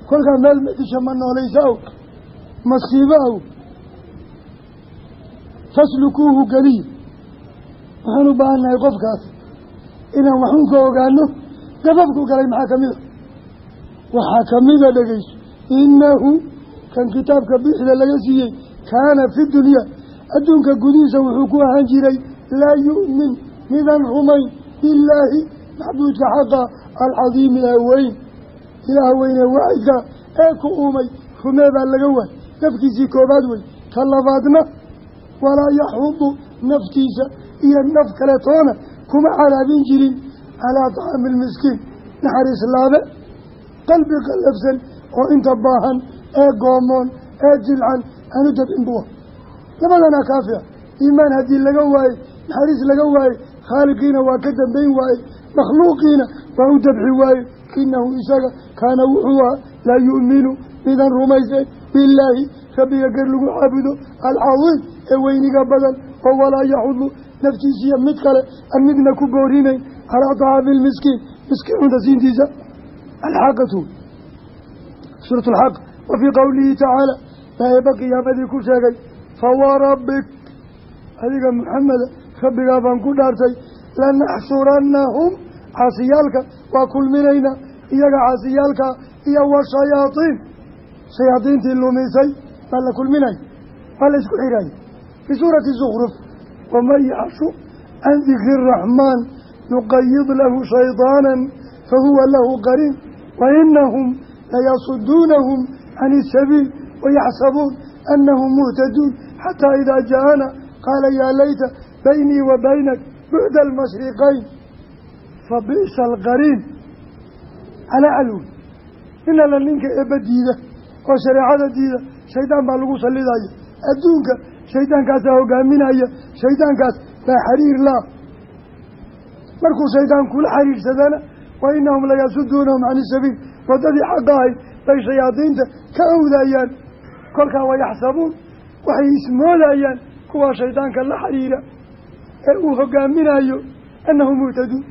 S2: kolkaa meel madisha ma noolaysa aw masiibo aw geliya waxaan u baahannahay qofkaas inaan waxuun ka ogaano gababku galay maxaa ka mid a waxaa kamida dhegeyso innahu kan kitaabka bixda laga siiyey kaana fi dunya adduunka gudihiisa wuxuu ku ahaan jiray laa yu'min midaan rumayn billaahi maxbuudka xaqa alcadiimi ee weyn. Ilaah weyne waacidka ee ku uumay rumee baa laga waay nafkiisii koobaad wey ka labaadna walaa yaxudu naftiisa iyo naf kale toona kuma caraabin jirin. Calaa tacaami lmiskiin naxariis laabe. Qalbi qallafsan oo inta baahan ee goomoon ee jilcan aanu dabcin buwa labadanaa kaafiya. Iimaan haddii laga waayey naxariis laga waayey khaaliqiina waa ka dambayn waayey makhluuqiina waa u dabxi waayey inahu isaga kaana wuxuu ahaa laa yu'minu midaan rumaysan billaahi rabbiga gar lagu caabudo alcadiim ee weyniga badan oo walaa yaxudu naftiisiiyo mid kale aan midna ku boorinayn calaa tacaami lmiskiin miskiin cunta siintiisa. Alxaqatu suurat alxaq wa fii qowlihi tacaala baa eeba qiyaamadii ku sheegay fawarabbik adiga maxameda rabbigaa baan ku dhaartay lanaxsurannahum caasiyaalka waa kulminaynaa iyaga caasiyaalka iyo washayaatiin shayaadiintii lumisay baa la kulminaya waa la isku xiraya waman yaxshu can dikri araxmaan nuqayid lahu shaydaanan fahuwa lahu qariin wainahum layasuduunahum can isabiil wayaxsabuun anahum muhtaduun xataa idaa ja'ana qaala yaa layta baynii wa baynak bucda almashriqayn fa bi'sa alqariin calaa calwi in alla ninka eebba diida oo shareecada diida shaydaan baa lagu sallidaya adduunka shaydaankaasaa hogaaminaya shaydaankaas baa xiriir laa markuu shaydaan kula xiriirsadana wa inahum layasuduunahum can isabiil waddadii xaqa ahayd bay shayaadiinta ka awdayaan kolkaa wayaxsabuun waxay ismoodayaan kuwaa shaydaanka la xiriira ee uu hogaaminayo annahum muhtaduun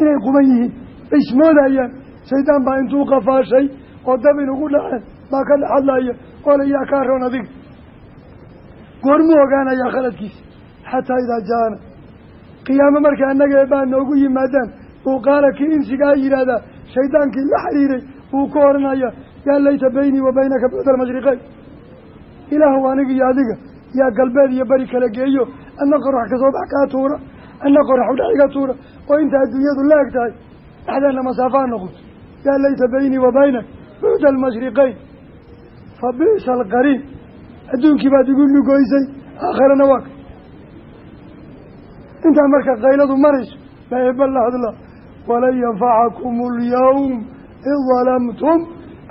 S2: inay quban yihiin bay ismoodayaan. Shaydaan baa intuu qafaashay oo dab inugu dhaceen baa ka dhex hadlaya oo la yaa kaa roon adiga. Goormuu ogaanayaa khaladkiisa xataa idaa ja'ana qiyaamo marka annaga eebaa noogu yimaadaan uu qaala kii insigaa yidhaahdaa shaydaankii la xiriiray wuu ku odhanaya yaa layta baynii wa baynaka bucda almashriqeyn ilaahu aniga iyo adiga yaa galbeed iyo beri kala geeyo adna qorax ka soo bax kaa tuura adna qorax udhex iga tuura oo inta adduunyadu la eg tahay dhexdeena masaafaa noqoto yaa layta baynii wa baynak bucda almashriqeyn fa bi'sa alqariin adduunkii baad igu lugoysay aakharana waa ka intaa marka qayladu marayso baa eebba la hadla walan yanfacakum alyawm id dalamtum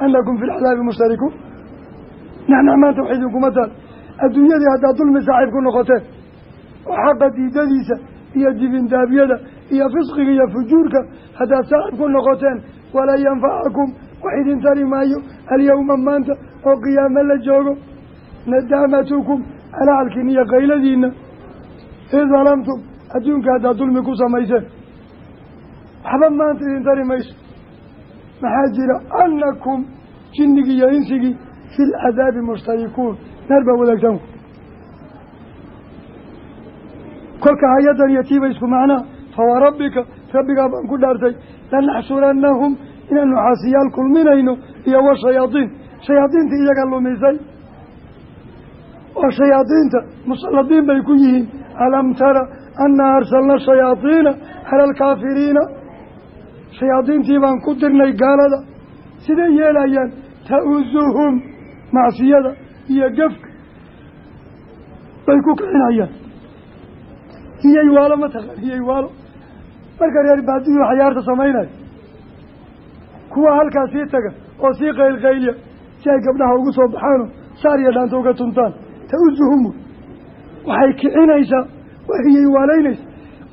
S2: anakum fi lcadaabi mushtarikuun naxnax maanta wax idinkuma taal adduunyadii haddaad dulmi saaxiib ku noqoteen oo xaqa diidadiisa iyo dibindaabyada iyo fisqiga iyo fujuurka haddaad saaxiib ku noqoteen walan yanfacakum wax idin tari maayo alyawma maanta oo qiyaamo la joogo nadaamatukum alacalkiin iyo qayladiina id adduunka haddaad dulmi ku samayseen waxba maanta idin tari mayso. Maxaa jira? Annakum jinnigii iyo insigii fi lcadaabi mushtarikuun naar baa wadaagtaan kolka hay'addan iyo tiiba isku macnaha fawarabbika rabbigaa baan ku dhaartay lanaxshurannahum inaanu xaasiyaal kulminayno iyo washayaadiin shayaadiintii iyaga lumisay. Oo shayaadiinta musalladiin bay ku yihiin. Alam tara annaa arsalna shayaadiina cala alkaafiriina shayaadiintii baan ku dirnay gaalada siday yeelayaan ta-usuhum macsiyada iyo gefka bay ku kicinayaan hiyay waalo ma taqaan hiyay waalo marka reer baadiyu xayaarta samaynayo kuwa halkaas sii taga oo sii qaylqaylya si ay gabdhaha ugu soo baxaano saar iyo dhaanta uga tuntaan ta-usuhum waxay kicinaysaa waa hiyay waalaynaysa.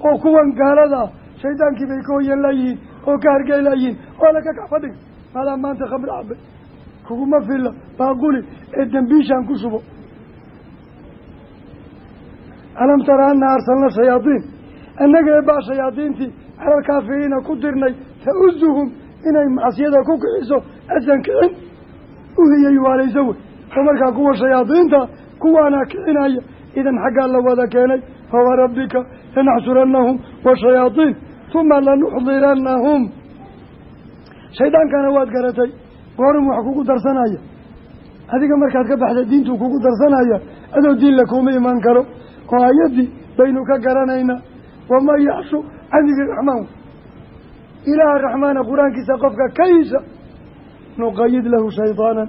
S2: Oo kuwan gaalada ah shaydaankii bay ka hoyan layihiin oo ka hargeylayihiin oo laka kacfadhig maadaa maanta khamr cabe kuguma filla baaquli ee dembiishaan ku shubo. Alam tara anna arsalna shayaadiin? Annaga eebaa shayaadiintii calalkaafiriina ku dirnay ta-usuhum inay macsiyada ku kiciso asan kicin. U hiyay waalayso wey. Oo markaa kuwa shayaadiinta kuwaanaa kicinaya idan xaggaa la wada keenay uma lanuxdirannahum shaydaankana waad garatay goorun wax kugu darsanaya adiga markaad ka baxda diintuu kugu darsanaya adoo diin la kuuma imaan karo oo ayaddii baynu ka garanaynaa waman yaxshu can dikri raxmaan ilaaha raxmaana qur'aankiisa qofka kaysa nuqayid lahu shaydaanan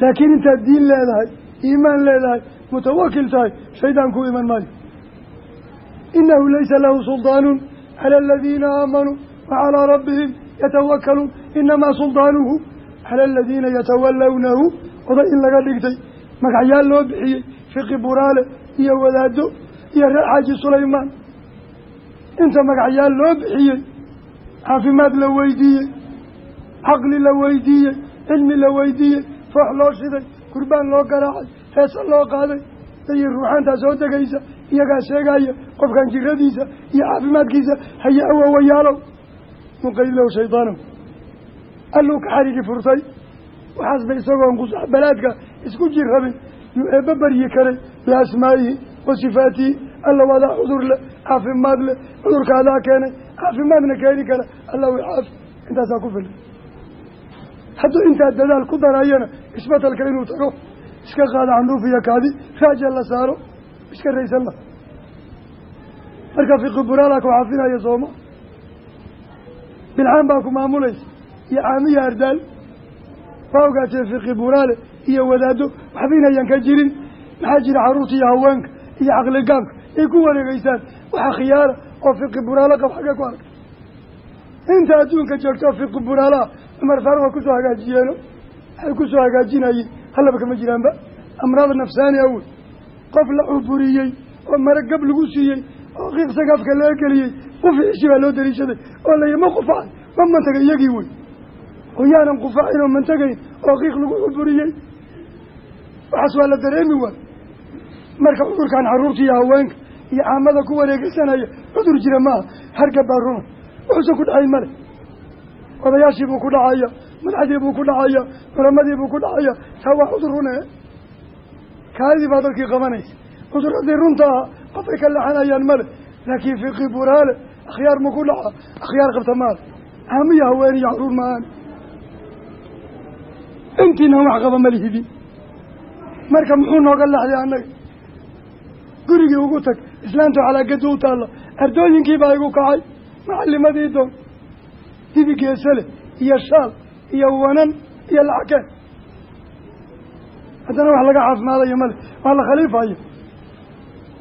S2: laakiin intaad diin leedahay iimaan leedahay mutawakil tahay shaydaan kuu iman maayo inahu laysa lahu suldaanun cala aladiina aamanuu wa calaa rabbihim yatawakaluun inamaa suldaanuhu cala aladiina yatawallawnahu oday in laga dhigtay magacyaal loo bixiyey fiqi buraale iyo wadaado iyo reer xaaji sulaymaan inta magacyaal loo bixiyey caafimaad la weydiiyey caqli la weydiiyey cilmi la weydiiyey foox loo shiday gurbaan loo garaacay heesa loo qaaday dayi ruuxaantaa soo degaysa iyagaa sheegaya qofkan jiradiisa iyo caafimaadkiisa haya awowayaalow nuqaylow shaydaanow alluu ka xarigi furtay waxaasba isagoon balaadka isku jir rabin yuu eebba baryi karay biasmaa'ihi wa sifaatihi alla wadaa cudur leh caafimaad leh cudurka adaa keenay caafimaadna keeni kara alla way caafi intaasaa ku filan hadduu intaa dadaal ku darayana isbatalka inuu tago iska qaada candhuuf iyo kaadi raaja la saaro iska raysan la. Marka fiqi buraala ku xaafinaya sooma bilcaan baa ku maamulaysa iyo caamiya ardaal. Waa ogaatee fiqi buraale iyo wadaado waxba inayaan ka jirin. Maxaa jira xaruurta iyo haweenka iyo caqligaabka ay ku wareegeysaan waxa khiyaara oo fiqi buraalo qab xagga ku arka. Inta adduunka joogto fiqi buraalaha cumar faaruq waa ku soo hagaajiyeeno waxay ku soo hagaajinayeen hallaba kama jiraanba? Amraad nafsaani awey qof la cuburiyey oo mara gab lagu siiyey oo qiiq sagaafka laga geliyey quficiisi baa loo dariishaday oo layi ma qufacay ma mantagay iyagii wey oo yaanan qufacin oo mantagayn oo qiiq lagu cuburiyey. Waxaas waa la dareemi waay marka cudurkan xaruurta iyo haweenka iyo caamada ku wareegeysanaya cudur jira maaha. Hargab baa wuxuusan ku dhacayn male. Odayaashii buu ku dhacaya madaxdii buu ku dhacaya culamadii buu ku dhacaya taa waa cudur rune. Kaadii baa dadkii qabanaysa. Cuduradii runta aha qofay ka laxanayaan male laakiin fiqi buraale akhyaar ma ku dhaca akhyaar qabta maale caamiya haweeniyo carruur maahan intiinan wax qaba malihidin marka muxuu nooga laxday annaga? Gurigii ugu tag islaantu calaagadu u taalla. Ardooyinkii baa igu kacay macalimadii doon. Dibi iyo shaal iyo wanan iyo lacagkeen haddana wax laga caafimaadayo male waa la khaliifayo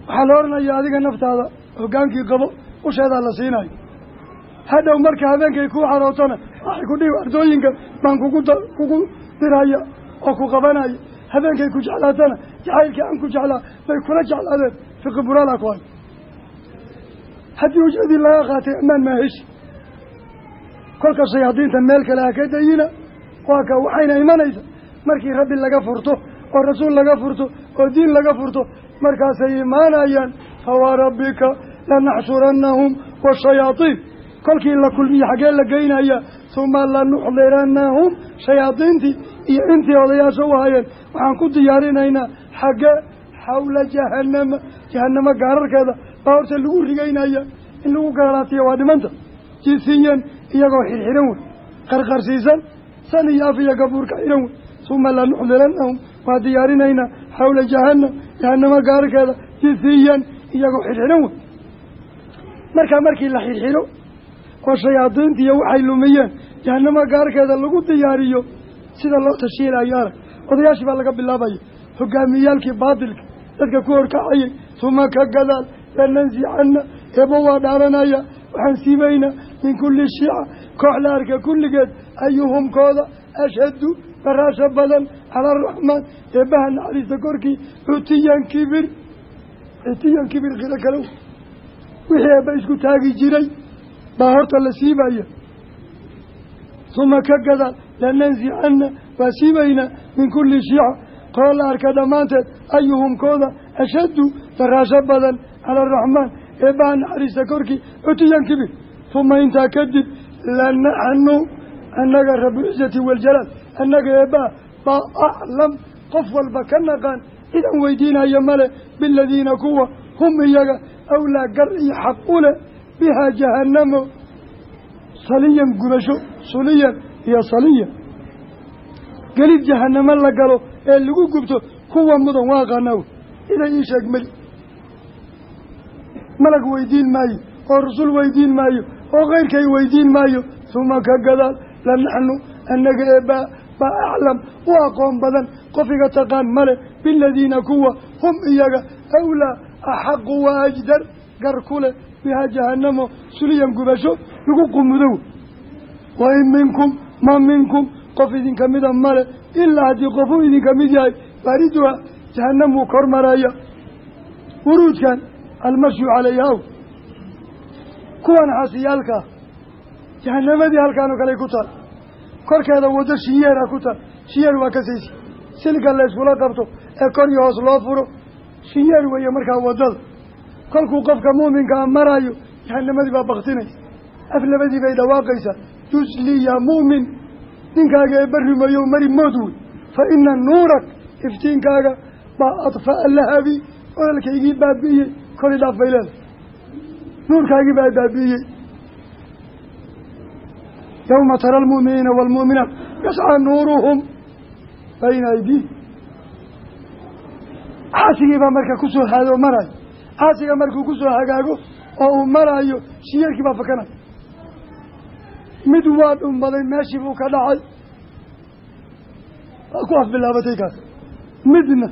S2: waxaa la odhanaya adiga naftaada hoggaankii qabo usheedaa la siinayo. Hadhow marka habeenkay kuu xarootona waxay ku dhihi ardooyinka baan kugu kugu diraya oo ku qabanaya. Habeenkay ku jeclaatana jacaylkii aan ku jeclaa bay kula jeclaadeen. Fiqi buraala ku hay haddii ujeedii laga qaatay ammaan maa heshi kolka shayaadiinta meel kale ha ka dayina waa ka waxayna imanaysa. Markii rabbi laga furto oo rasuul laga furto oo diin laga furto markaasay imaanayaan fawaa rabbika lanaxshurannahum washayaaiin kolkii la kulmiye xaggee la geynaya huma lanuxdirannahum shayaadiintii iyo intii odayaasha u hayeen. Waxaan ku diyaarinaynaa xagge xawla jahannama jahanamo gaararkeeda baa horta lagu rigeynaya in lagu garaatiya waa dhimanta. Jisiyan iyagoo xirxiran wey. Qarqarsiisan san iyo af iyo gabuurka xiran wey. Huma lanuxdirannahum waa diyaarinaynaa xawla jahanam jahanamo gaararkeeda jisiyan iyagoo xirxiran wey. Markaa markii la xirxiro oo shayaadiintiiyo waxay lumiyeen jahanamo gaarkeeda lagu diyaariyo sida loo tashiilayo arag odayaashii baa laga bilaabaya. Hogaamiyaalkii baatilka dadka ku horkacayay huma ka gadaal lanansicanna eebo waa dhaaranaya waxaan siibaynaa min kulli shiica koox la arka kulligeed ayuhumkooda ashaddu baraasha badan cala araxmaan eebbaha naxariista korkii cutiyan kibir cutiyan kibir qiro kalow wixii eebba isku taagi jiray baa horta la siibaya huma ka gadaal lanansicanna waa siibaynaa min kulli shiica koo la arka dhammaanteed ayuhumkooda ashaddu daraasho badan cala araxmaan eebbaha naxariista korkii cutiyan kibir huma intaa kadib lanaxnu annaga rabuulcizati waljalaal annaga eebbaha baa aclam qof walba ka naqaan cidan weydiinaya male biladiina kuwa hum iyaga awlaa gar iyo xaq u leh bihaa jahannamo saliyan gubasho suliyan iyo saliyan. Gelid jahanamo la galo ee lagu gubto kuwa mudan waa qanaw. Iday ii sheeg malag weydiin maayo oo rasul weydiin maayo oo keyrkay weydiin maayo huma ka gadaal lanaxnu annaga eebaa baa aclam u aqoon badan qofiga taqaan male biladiina kuwa hum iyaga awlaa axaqu wa ajdar gar ku leh bihaa jahanamo suliyan gubasho lagu qumudow. Wa in minkum ma minkum qof idinka mida male ilaa haddii qofuu idinka mid yahay baariduha jahanamuu kor maraya almashyu calayhaw kuwan xasiyaalkaa jahanamadii halkaan oo kale ku taal. Korkeeda waddo shiyeera ku taal. Shiyeer waa ka saysi silka layskula qabto ee kor iyo hoos loo furo shiyeer weeye markaa waddada. Kolkuu qofka muuminkaa maraayo jahanamadii baa baktinaysa af labadii bay dhawaaqaysaa. Jusli ya muumin. Ninkaaga ee barimayow mari mood wey fa ina nuurak iftiinkaaga baa adfa'a lahabi ololkaygii baabi'iyey koli dhaaf bay leedahay nuurkaagii baa baabi'iyey yawma tara almu'miniina waalmu'minaat yascaa nuuruhum bayna aydiihim caasigii baa marka ku soo haado marayo caasiga markuu ku soo hagaago oo uu maraayo shiyeerkii baa fakanaya mid waa dhumbaday meeshii buu ka dhacay waa ku afbilaabatay kaas midna.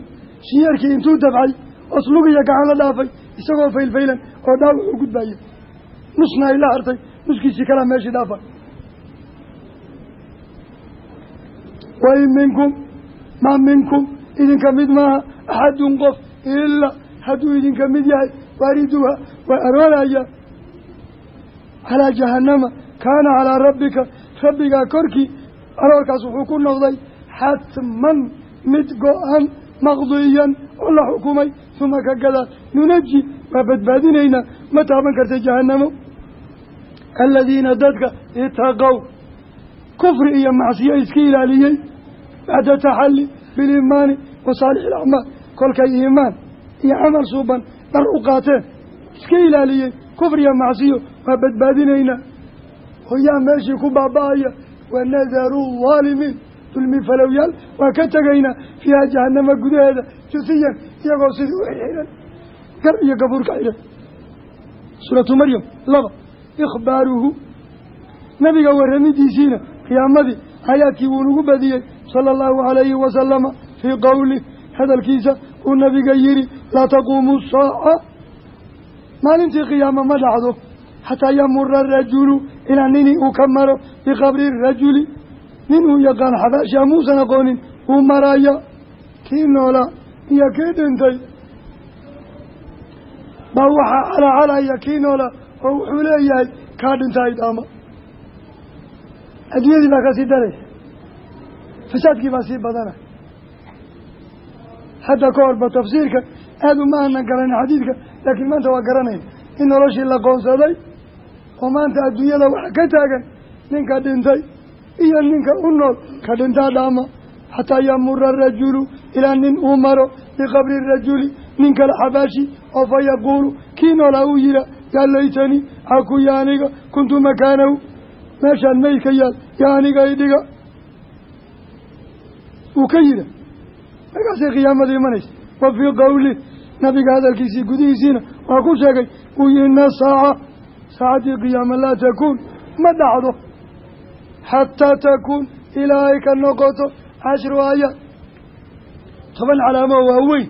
S2: Shiyeerkii intuu dabcay oslugiya gacan la dhaafay isagoo faylfaylan oo dhaawac u gudbaya nusna ay la hartay nuskiisii kalaa meeshii dhaafay wa in minkum maa minkum idinka mid maaha axadun qof ilaa hadduu idinka mid yahay waariduha waa arooraya calaa jahannama kaana calaa rabbika rabbigaa korkii aroorkaas wuxuu ku noqday xatman mid go-an maqdiyan oo la xukumay uma ka gadaal nunaji waa badbaadinaynaa ma taaban karta jahannamo aladiina dadka itaqow kufri iyo macsiyo iska ilaaliyey bacda taxalli biliimaani wa saalixi ilacmaal kolkay iimaan iyo camal suuban dhar u qaateen iska ilaaliyey kufri iyo macsiyo waa badbaadinaynaa hoyaa meeshii ku baaba-aya wanadaru haalimiin dulmi falowyaal waa ka tegaynaa fiiha jahanama gudaheeda jusiyan iyagoo sidii u xirxiran gar iyo gabuurka xidhan. Suuratu maryam laba ikhbaaruhu nabiga warramidiisiina qiyaamadii aayaadkii wuu nagu badiyey sala allahu calayhi wasalama fii qowlih hadalkiisa uu nabiga yidhi laa taquumu saaca maalintii qiyaama ma dhacdo xataa yamura rajulu ilaa ninii uu ka maro biqabri rajuli nin uu yaqaan xabaasha muusan aqoonin uu maraya kii noolaa iyo kii dhintay. Baa waxaa calacalaya kii noolaa oo wuxuu leeyahay kaa dhintay dhaama adduunyadii baa ka sii daraysa fasaadkii baa sii badana. Hadda ka horba tafsiirka aada uma aanan garanin xadiidka laakiin maanta waa garanayna in noloshii la qoonsaday oo maanta adduunyada waxa ka taagan ninka dhintay iyo ninka u nool ka dhintaa dhaama xataa yamura rajulu ilaa nin uu maro biqabri rajuli nin kale xabaashi oo fa yaquulu kii noolaa uu yihaa yaa laytanii xaku ya aniga kuntu makaanahu meeshaan meydka yaal yaa aniga idhiga uu ka yidha markaasay qiyaamada imanaysa. Wa fii qowli nabiga hadalkiisii gudihiisiina waa ku sheegay uu yihi ina saaca. Saacaddii qiyaama laa takuun ma dhacdo xataa takuun ilaa ay ka noqoto cashru aayaad toban calaamoo waaweyn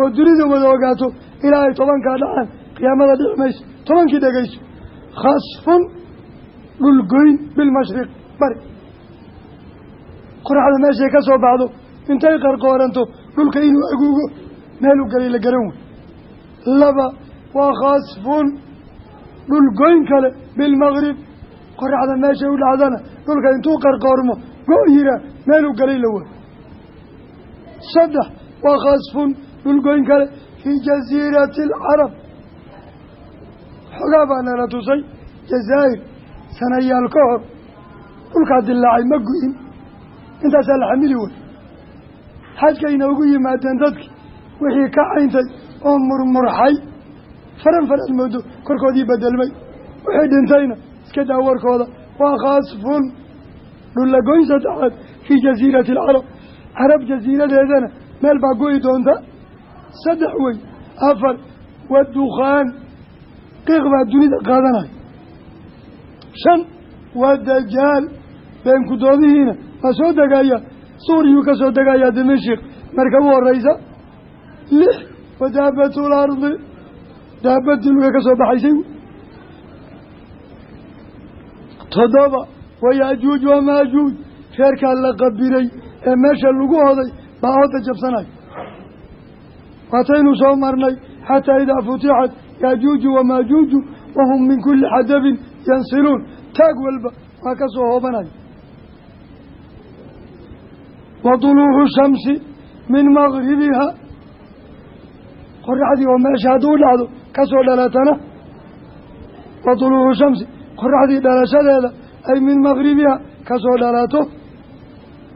S2: oo dunida wada ogaato ilaa ay tobankaa dhacaan qiyaamada dhici mayso tobankii dhegayso khasfun dhulgoyn bilmashriq bari qoraxda meeshay ka soo baxdo intay qarqooranto dhulka inuu aguugo meelu galay la garan wey laba waa khasfun dhulgoyn kale bilmaqrib qoraxda meeshay u dhacdana dhulka intuu qarqoormo go- yiraa meeluu galay la way saddex waa khasfun dhulgoyn kale fii jasiirati alcarab xogaa baa nala tusay jazaa'ir sanayaal ka hor. Dhulkaa dilaacay ma gu-in intaasaa la xamili way xajkayna ugu yimaadeen dadkii wixii ka cayntay oo murmurxay. Faran faraad moodo korkoodii bedelmay wixii dhintayna iska daa warkooda waa khasfun dhullagoyn saddexaad fii jasiirati alcarab carab jasiiradeedana meel baa go'i doonta. Saddex wey. Afar wadukhaan qiiq baa dunida qaadanaya shan waa dajaal. Beenkudoodihiina waa soo degaya. Suuriyuu ka soo degayaa dimashik marka u horeysa lix wa daabatul ardi. Daabadii luga ka soo baxaysay toddoba wayaajuuj wamaajuuj reerkaa la qabiray ee meesha lagu oday baa ooda jabsanay. Waataynu soo marnay xataa idaa futixat yaajuuju wamaajuuju wahum min kulli xadabin yansiluun. Taag walba waa ka soo hoobanaya wa duluucu shamsi min magribiha qoraxdii oo meesha hadduu dhacdo ka soo dhalatana wa duluucu shamsi qoraxdii dhalashadeeda ay min magribiha ka soo dhalato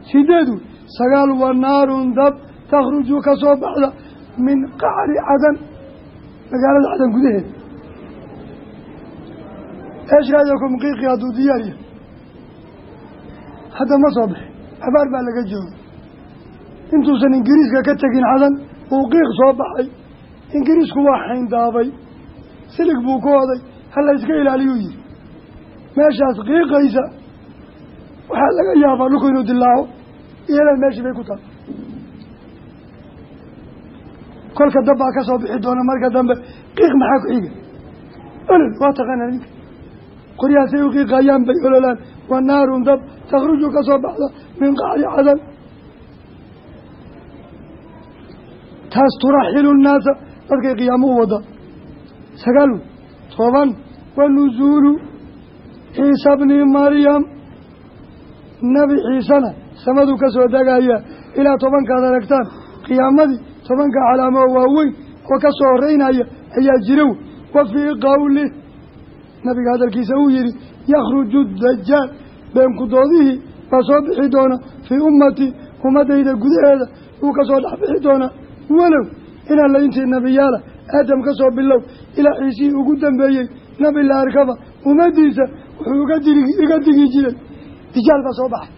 S2: sideed wey sagaal wa naarun dab takhruju ka soo baxda min qacri cadan. Magaalada cadan gudaheeda eeshraadakum qiiqi hadduu diyaar yahay. Hadda ma soo baxin abaar baa laga jooga. Intuusan ingiriiska ka tegin cadan uu qiiq soo baxay. Ingiriisku waa xayndaabay silig buu ku oday. Hala iska ilaaliyuu yihi meeshaas qiiqaysa waxaa laga yaabaa dhulku inuu dilaaco iyadan meeshii bay ku taal. Kolka dab baa ka soo bixi doona marka dambe qiiq maxaa ku xiga? Olol waa taqaanaa ninka. Qoryahaasay u qiiqayaan bay ololaan. Wa naarun dab takhruju ka soo baxda min qacri cadan taas turaxilu nnaasa dadkay qiyaamo u wada. Sagaal toban wa ciisa bni maryam. Nebi ciisena samaduu ka soo degaya ilaa tobankaad aragtaan. Qiyaamadii tobanka calaamoo waaweyn oo ka soo horeynaya ayaa wey wa fii qowlih nabiga hadalkiisa uu yihi yakhruju dajaal beenkudoodihii baa soo bixi doona fii ummatii ummadayda gudaheeda. Uu ka soo dhex bixi doonaa walow inaan la intii nebiyaala aadam ka soo bilow ilaa ciisihii ugu dambeeyey nabi la arkaba ummaddiisa wuxuu iga digi jiray. Dijaal baa soo baxay.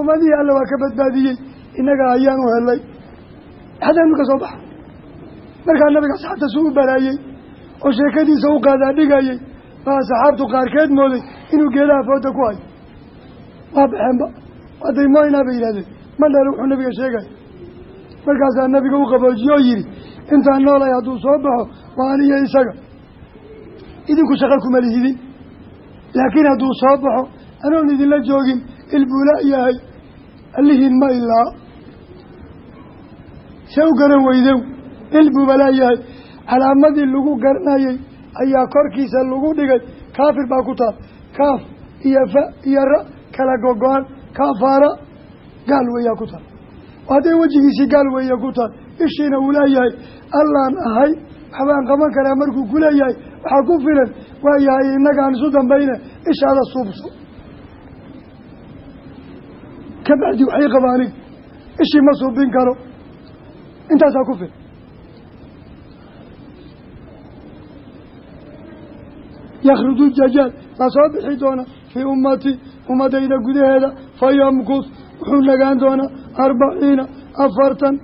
S2: Ummadihii alla waa ka badbaadiyey. Innaga ayaan u helay. Xadaanu ka soo baxa markaa nabiga asxaabta suu u baraayey oo sheekadiisa u qaadaa dhigayey baa asxaabtu qaarkeed mooday inuu geedaha fooda ku hayo. Waa baxeenba. Waa daymoynaa bay yidhahdeen ma dhalo wuxuu nabiga sheegaya markaasaa nabiga u qaboojiye oo yidhi intaan noolay hadduu soo baxo waa isaga. Idinku shaqo kuma lihidin laakiin hadduu soo baxo anoon idinla joogin ilbuula yahay allihiin ma ilaa se u garan weydow ilbuuba laayahay calaamadii lagu garanayay ayaa korkiisa lagu dhigay. Kaafir baa ku taal. Kaaf iyo fa iyo ra kala gogo-an. Kaafaara gaal weeyaa ku taal. Hadday wejigiisii gaal weeye ku taal ishiina uu leeyahay allaan ahay waxbaan qaban karaa markuu ku leeyahay waxaa ku filan waa yahay innagaan isu dambayne ishaada suubso. Ka bacdi waxay qaba aniga ishii ma suubin karo. Intaasaa ku filan. Yakhruju dajaal baa soo bixi doona fii ummatii ummadayda gudaheeda fa yamkus wuxuu nagaan doonaa arbaciina afartan.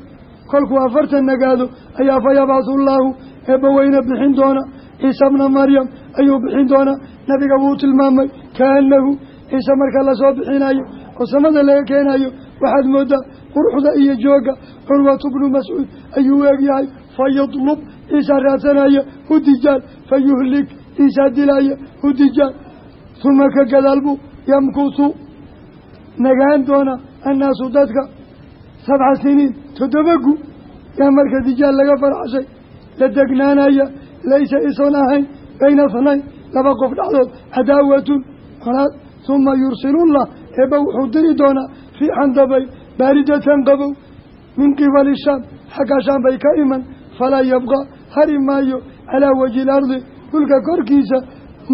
S2: Kolkuu afartan nagaado ayaa fa yabcasu llaahu eebbaweyne bixin doona. Ciisa bna maryam ayuu bixin doonaa nabiga wuu tilmaamay kaanahu ciise marka la soo bixinayo oo samada laga keenayo waxaad moodaa quruxda iyo jooga. Curwatu bnu mascuud ayuu eegyahay fa yadlub ciisaa raadsanaya hu dijaal fa yuhlik ciisaa dilaya hu dijaal uma ka gadaal buu yamkusu nagaan doona annaasu dadka sabca siniin toddoba gu yaa marka dijaal laga farxashay la degnaanaya laysa isoon ahayn bayna hnayn laba qof dhexdood cadaawatun colaad uma yursilullah eebba wuxuu diri doonaa riixan dabay baaridatan qabow min qibali shaam xagga shaam bay ka iman falaa yabqa hari maayo calaa wajhi ilardi dhulka korkiisa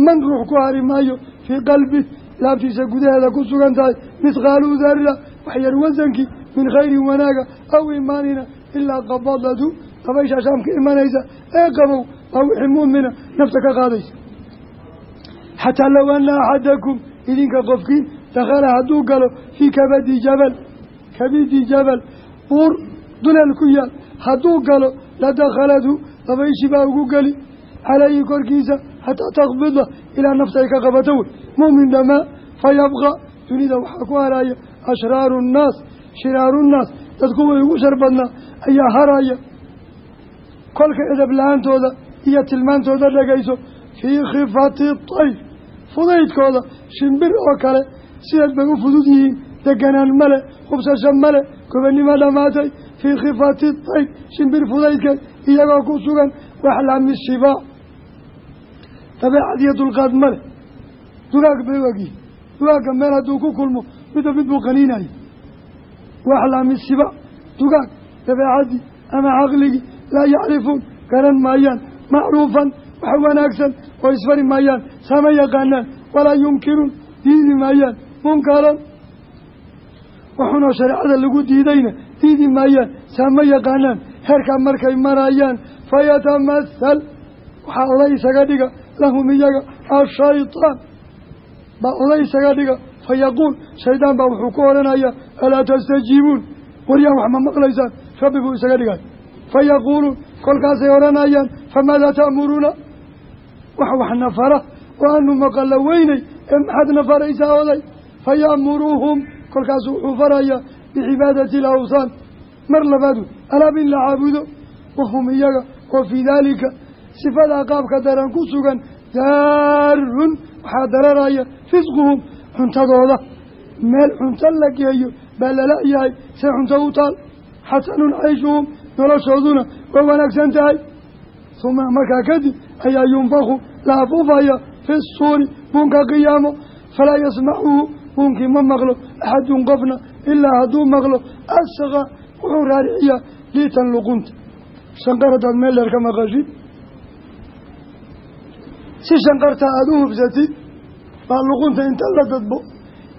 S2: man ruux ku hari maayo fii qalbi laabtiisa gudaheeda ku sugan tahay mithqaalu darra waxyar wasankii min khayrin wanaaga aw imaanina ilaa qabadatu dabaysha shaam ka imanaysa ee qabow waa wixii mu'mina nafta ka qaadaysa. Xataa low ana axadakum idinka qofkiin dakhala hadduu galo fii kabadi jabal kabidi jabal buur duleel ku yaal hadduu galo ladakhaladhu dabayshii baa ugu geli calayhi korkiisa xataa takbida ilaa nafta ay ka qabato wey. Mu'min dhamaa fa yabqa dunida waxaa ku haraya ashraaru nnaas shiraaru nnaas dadku way ugu shar badnaa ayaa haraya kolka edab la'aantooda iyo tilmaantooda dhagayso fii khifati tayr fudaydkooda shimbir oo kale sideed bay u fudud yihiin deganaan male hubsasho male gobannimo dhammaatay fii khifati tayr shimbir fudaydkeed iyagoo ku sugan waxlaami shibaac dabeecad iyo dulqaad male dugaag bay u egyihin dugaagga meel hadduu ku kulmo midba mid buu qaniinaya. Waxlaami shibaac dugaag dabeecaddii ama caqligii laa yacrifuun garan maayaan macruufan wax wanaagsan oo isfari maayaan sama yaqaanaan walaa yunkiruun diidi maayaan munkaran waxunoo shareecada lagu diidayna diidi maayaan sama yaqaanaan heerkaa markay marayaan fayatamasal waxaa oday isaga dhiga lahum iyaga ashaytaan baa oday isaga dhiga fayaquul shaydaan baa wuxuu ku odhanayaa alaa tastajiibuun waryaan wax ma maqlaysaan rabbi isaga dhigay fayaquuluun kolkaasay odhanayaan famaadaa ta'muruuna wax waxna fara oo aanu maqalla weynay ee maxaadna faraysaa oday faya'muruuhum kolkaasu wuxuu farayaa bicibaadati alawsaan mar labaadu alaab in la caabudo wahum iyaga oo fii daalika sifadaa qaabka daran ku sugan daarun waxaa dararaya risquhum cuntadooda meel cunto la geeyo baa lala yahay say cunto u taal xasanun cayshuhum noloshooduna waa wanaagsan tahay. Uma markaa kadib ayaa yunfaku la afuufaya fi suuri buunka qiyaamo. Falaa yasmacuhu buunkii ma maqlo axadun qofna ilaa hadduu maqlo asqa wuxuu raariciyaa liitan luqunta. Shanqar haddaad meel dheer ka maqashid. Si shanqarta aada u hubsatid baa luqunta inta la dadbo.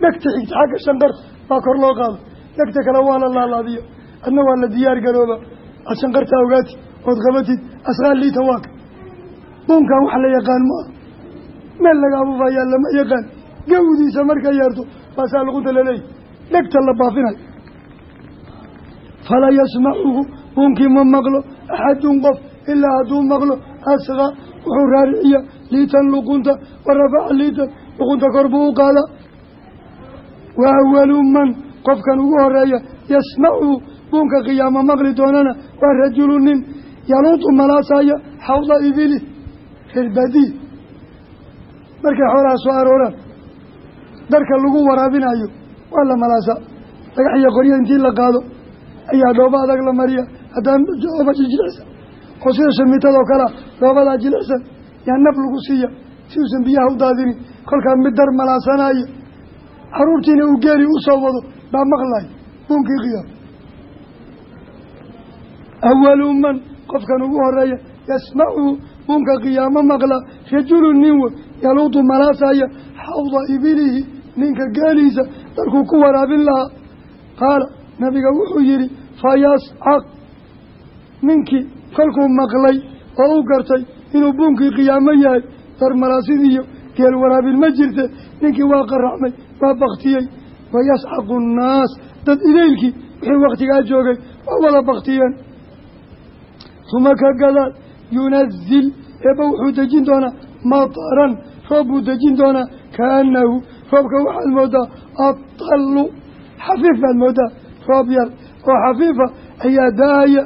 S2: Dhegta xigta xagga shanqarta baa kor loo qaado dhegta kale waa la laalaadiya adna waa la diyaar garooba aada shanqarta ogaati ood qabatid asqaal liita waaka buunkan wax la yaqaan ma ah meel laga abuufayaa lama yaqaan. Gawdiisa markay yeerto baasaa luqunta laleeyahy dhegta la baafinayo falaa yasmacuhu buunkii ma maqlo axadun qof ilaa hadduu maqlo asqa wuxuu raariciya liitan luqunta wa rafaca liitan luqunta kor buu u qaadaa wa awalu man qofkan ugu horreeya yasmacuhu buunka qiyaamo maqli doonana waa rajulu nin yaluutu malaasaya xawda ibili reer baadiya markay xoolaha soo arooraan darka lagu waraabinayo waa la malaasaa dhagax iyo qoryo intii la qaado ayaa dhooba adag la mariya. Haddaan dhooba jilicsan oo sida shamitadoo kalea dhoobadaa jilicsan yaa nab lagu siiya si uusan biyaha u daadinin. Kolkaa mid dar malaasanaya caruurtiina uu geeli u soo wado baa maqlaya buunkii qiyaam awalu man qofkan ugu horreeya yasmacu buunka qiyaamo maqla rajulu nin wey yaluudu malaasaya xawda ibilihi ninka geeliisa darkuu ku waraabin lahaa qaala nabiga wuxuu yidhi fayascaq ninkii kolkuu maqlay oo u gartay inuu buunkii qiyaamo yahay dar malaasidiiyo geel waraabin ma jirte ninkii waa qaraxmay waa baktiyey wayascaqu annaas dad idaylkii wixii wakhtigaa joogay waa wada baktiyeen uma ka gadaal yunazil eebba wuxuu dejin doonaa mataran roob buu dejin doonaa kaanahu roobka waxaad moodaa atallu xafiif baad moodaa roob yar. Oo xafiifa ayaa daaya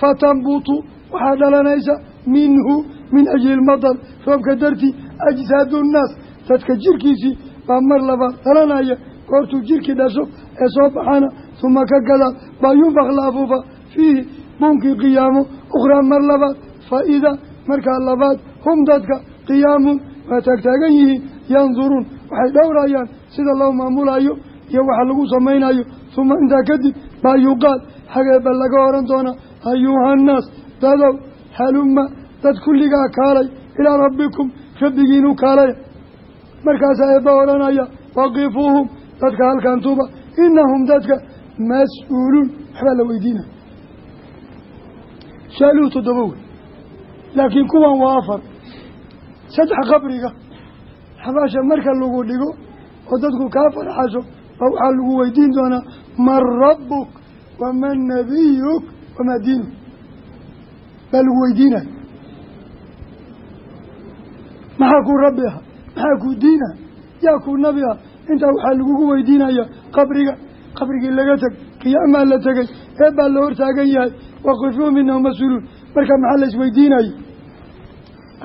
S2: fatambutu waxaa dhalanaysa minhu min ajli lmatar roobka dartii ajsaadu nnaas dadka jirkiisii baa mar labaad dhalanaya goortuu jirkii dhasho ee soo baxana uma ka gadaal baa yunfak la fiihi buunkii qiyaamo ukhraa mar labaad fa idaa markaa labaad hum dadka qiyaamun waa taagtaagan yihiin yanduruun waxay dhowrayaan sida loo maamulayo iyo waxa lagu samaynayo uma intaa kadib baa yuqaal. Xageeba laga oran doonaa ayuhannaas dadow haluma dad kulligaa kaalay ilaa rabbikum rabbigiinu kaalaya markaasaa eebba odhanaya waqifuuhum dadka halkan tuba inahum dadka mas'uuluun waxbaa la weydiinaya su'aaluhu toddoba wey laakiin kuwan waa afar saddex qabriga xabaasha marka lagu dhigo oo dadku kaa farxasho baa waxaa lagu weydiin doonaa man rabbuk waman nabiyuk wamaa diinuk baa lagu weydiinaya maxaa kuu rabbi aha maxaa kuu diina yaa kuu nabi ah intaa waxaa lagugu weydiinaya qabriga qabrigii laga teg qiyaamaa la tegay ee baa la hortaagan yahay waqifuuhum inahum mas'uuluun marka maxaa la isweydiinaya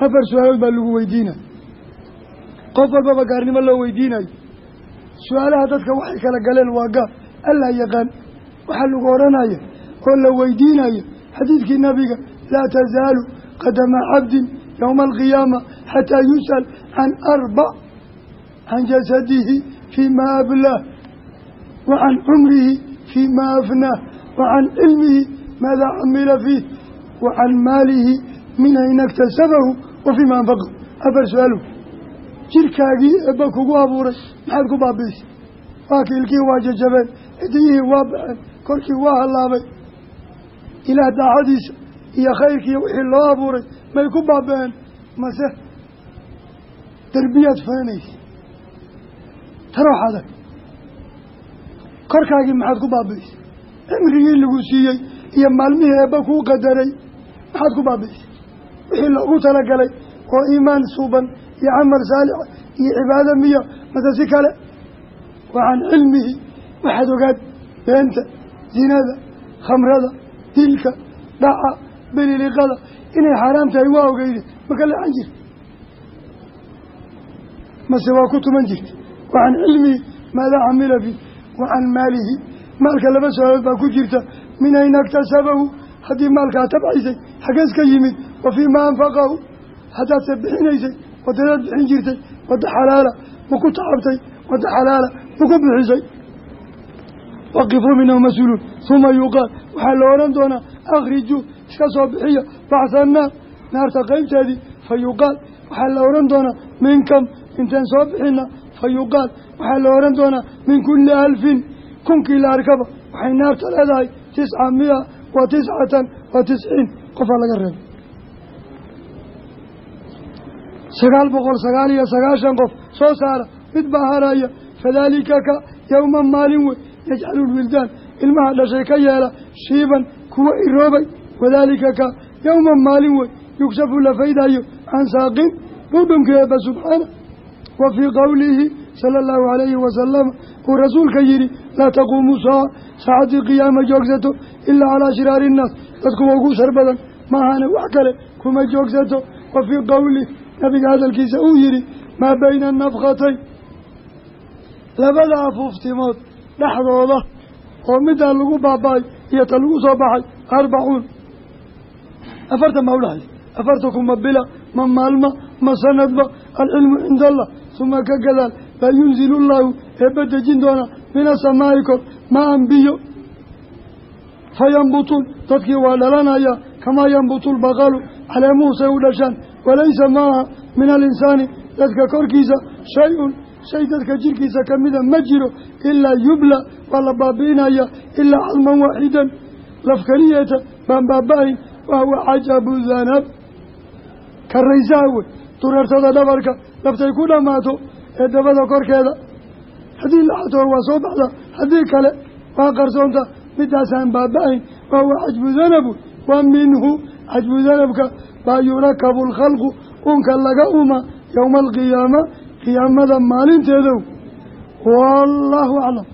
S2: afar su'aalood baa lagu weydiinaya qof walbaba gaarnimo loo weydiinayo su'aalaha dadka waxay kala galeen waa gaar allaa yaqaan waxaa lagu odhanaya oo la weydiinaya xadiidkii nabiga laa tasaalu qadama cabdin yowma alqiyaama xataa yus'al can arbac can jasadihi fii ma ablaah wa can cumrihi fii ma afnaah wa can cilmihi maadaa camila fiih wa can maalihi min ayna iktasabahu wa fii ma anfaqahu afar su'aalu jirkaagii eebba kugu abuuray maxaad ku baabiisay waa kiilkii waa jajabeen cidiyihii waa baxeen korkii waa hallaabay ilaah daacadiisa iyo khayrkiiyo wixii loo abuuray may ku baaba-een mase derbiyaad fananaysa taroox adag korkaagii maxaad ku baabi'isay cimrigii lagu siiyey iyo maalmihii eebba kuu qadaray. Maxaad ku baabi'isay wixii loogu talagalay oo iimaan suuban iyo camal saalixa iyo cibaado miya mase si kale? Wa can cilmihi waxaad ogaad beenta zinada khamrada dilka dhaca beliliqada inay xaaraam tahay waa ogeyde maka leexan jirta mase waa ku tuman jirta wa can cilmihi maadaa camila fii wa can maalihi. Maalka laba su'aalood baa ku jirta min ayna iktasabahu haddii maalkaa tabcaysay xagees ka yimid wa fii ma anfaqahu haddaadse bixinaysay wadadaad bixin jirtay wadda xalaala ma ku tacabtay wadda xalaala ma ku bixisay waqifuu minahum mas'uuluun uma yuqaal waxaa la odhan doonaa akhrijuu iska soo bixiya baxsa naar naarta qeybteedii fa yuqaal waxaa la odhan doonaa min kam intaan soo bixina fa yuqaal waxaa la odhan doonaa min kulli alfin kunkii la arkaba waxay naarta leedahay tisca miya wa tiscatan wa tisciin qofaa laga reebay. Sagaal boqol sagaal iyo sagaashan qof soo saara. Mid baa haraya fadaalika ka yowma maalin wey yajcalu lwildaan ilmaha dhashay ka yeela shiiban kuwa iroobay wadaalika ka yowma maalin wey yugshafu la faydayo can saaqin. Dhudhunkii subxaana. Wa fii qowlihi sala allahu calayhi wasalama uu rasuulka yidhi laa taquumu saaca saacaddii qiyaama joogsato ilaa calaa shiraari innaas dadkuwa ugu shar badan. Maahane wax kale kuma joogsato. Wa fii qowlih nabiga hadalkiisa uu yidhi maa bayna nafkhatayn labada afuuftimood dhexdooda oo middaa lagu baaba-ay iyo ta lagu soo baxay arbacuun. Afartan baa udhaxay afartanku ma bila ma maalma ma sanadba alcilmu cinda allah suma ka gadaal baa yunzilu llaahu eebba dejin doona min asamaa'i kor ma anbiyo fa yambutuun dadkii waa dhalanaya kamaa yambutu lbaqalu caleemuhusay u dhashaan walaysa maaha min alinsaani dadka korkiisa shay-un shay dadka jirkiisa ka mida ma jiro ilaa yubla waa la baabi'inaya ilaa calman waaxidan laf keliyeeta baan baaba-ayn wahuwa cajabu danab wey dureertada dhabarka laftay ku dhammaato ee dabada korkeeda. Haddii la xatoor waa soo baxda haddii kale waa qarsoonta. Midaasaan baaba-ayn wahuwa cajbu danab wey wa minhu cajbu danabka. Baa yurakabu lkhalqu unka laga uma yowma alqiyaama qiyaamada maalinteedow. Wallaahu aclam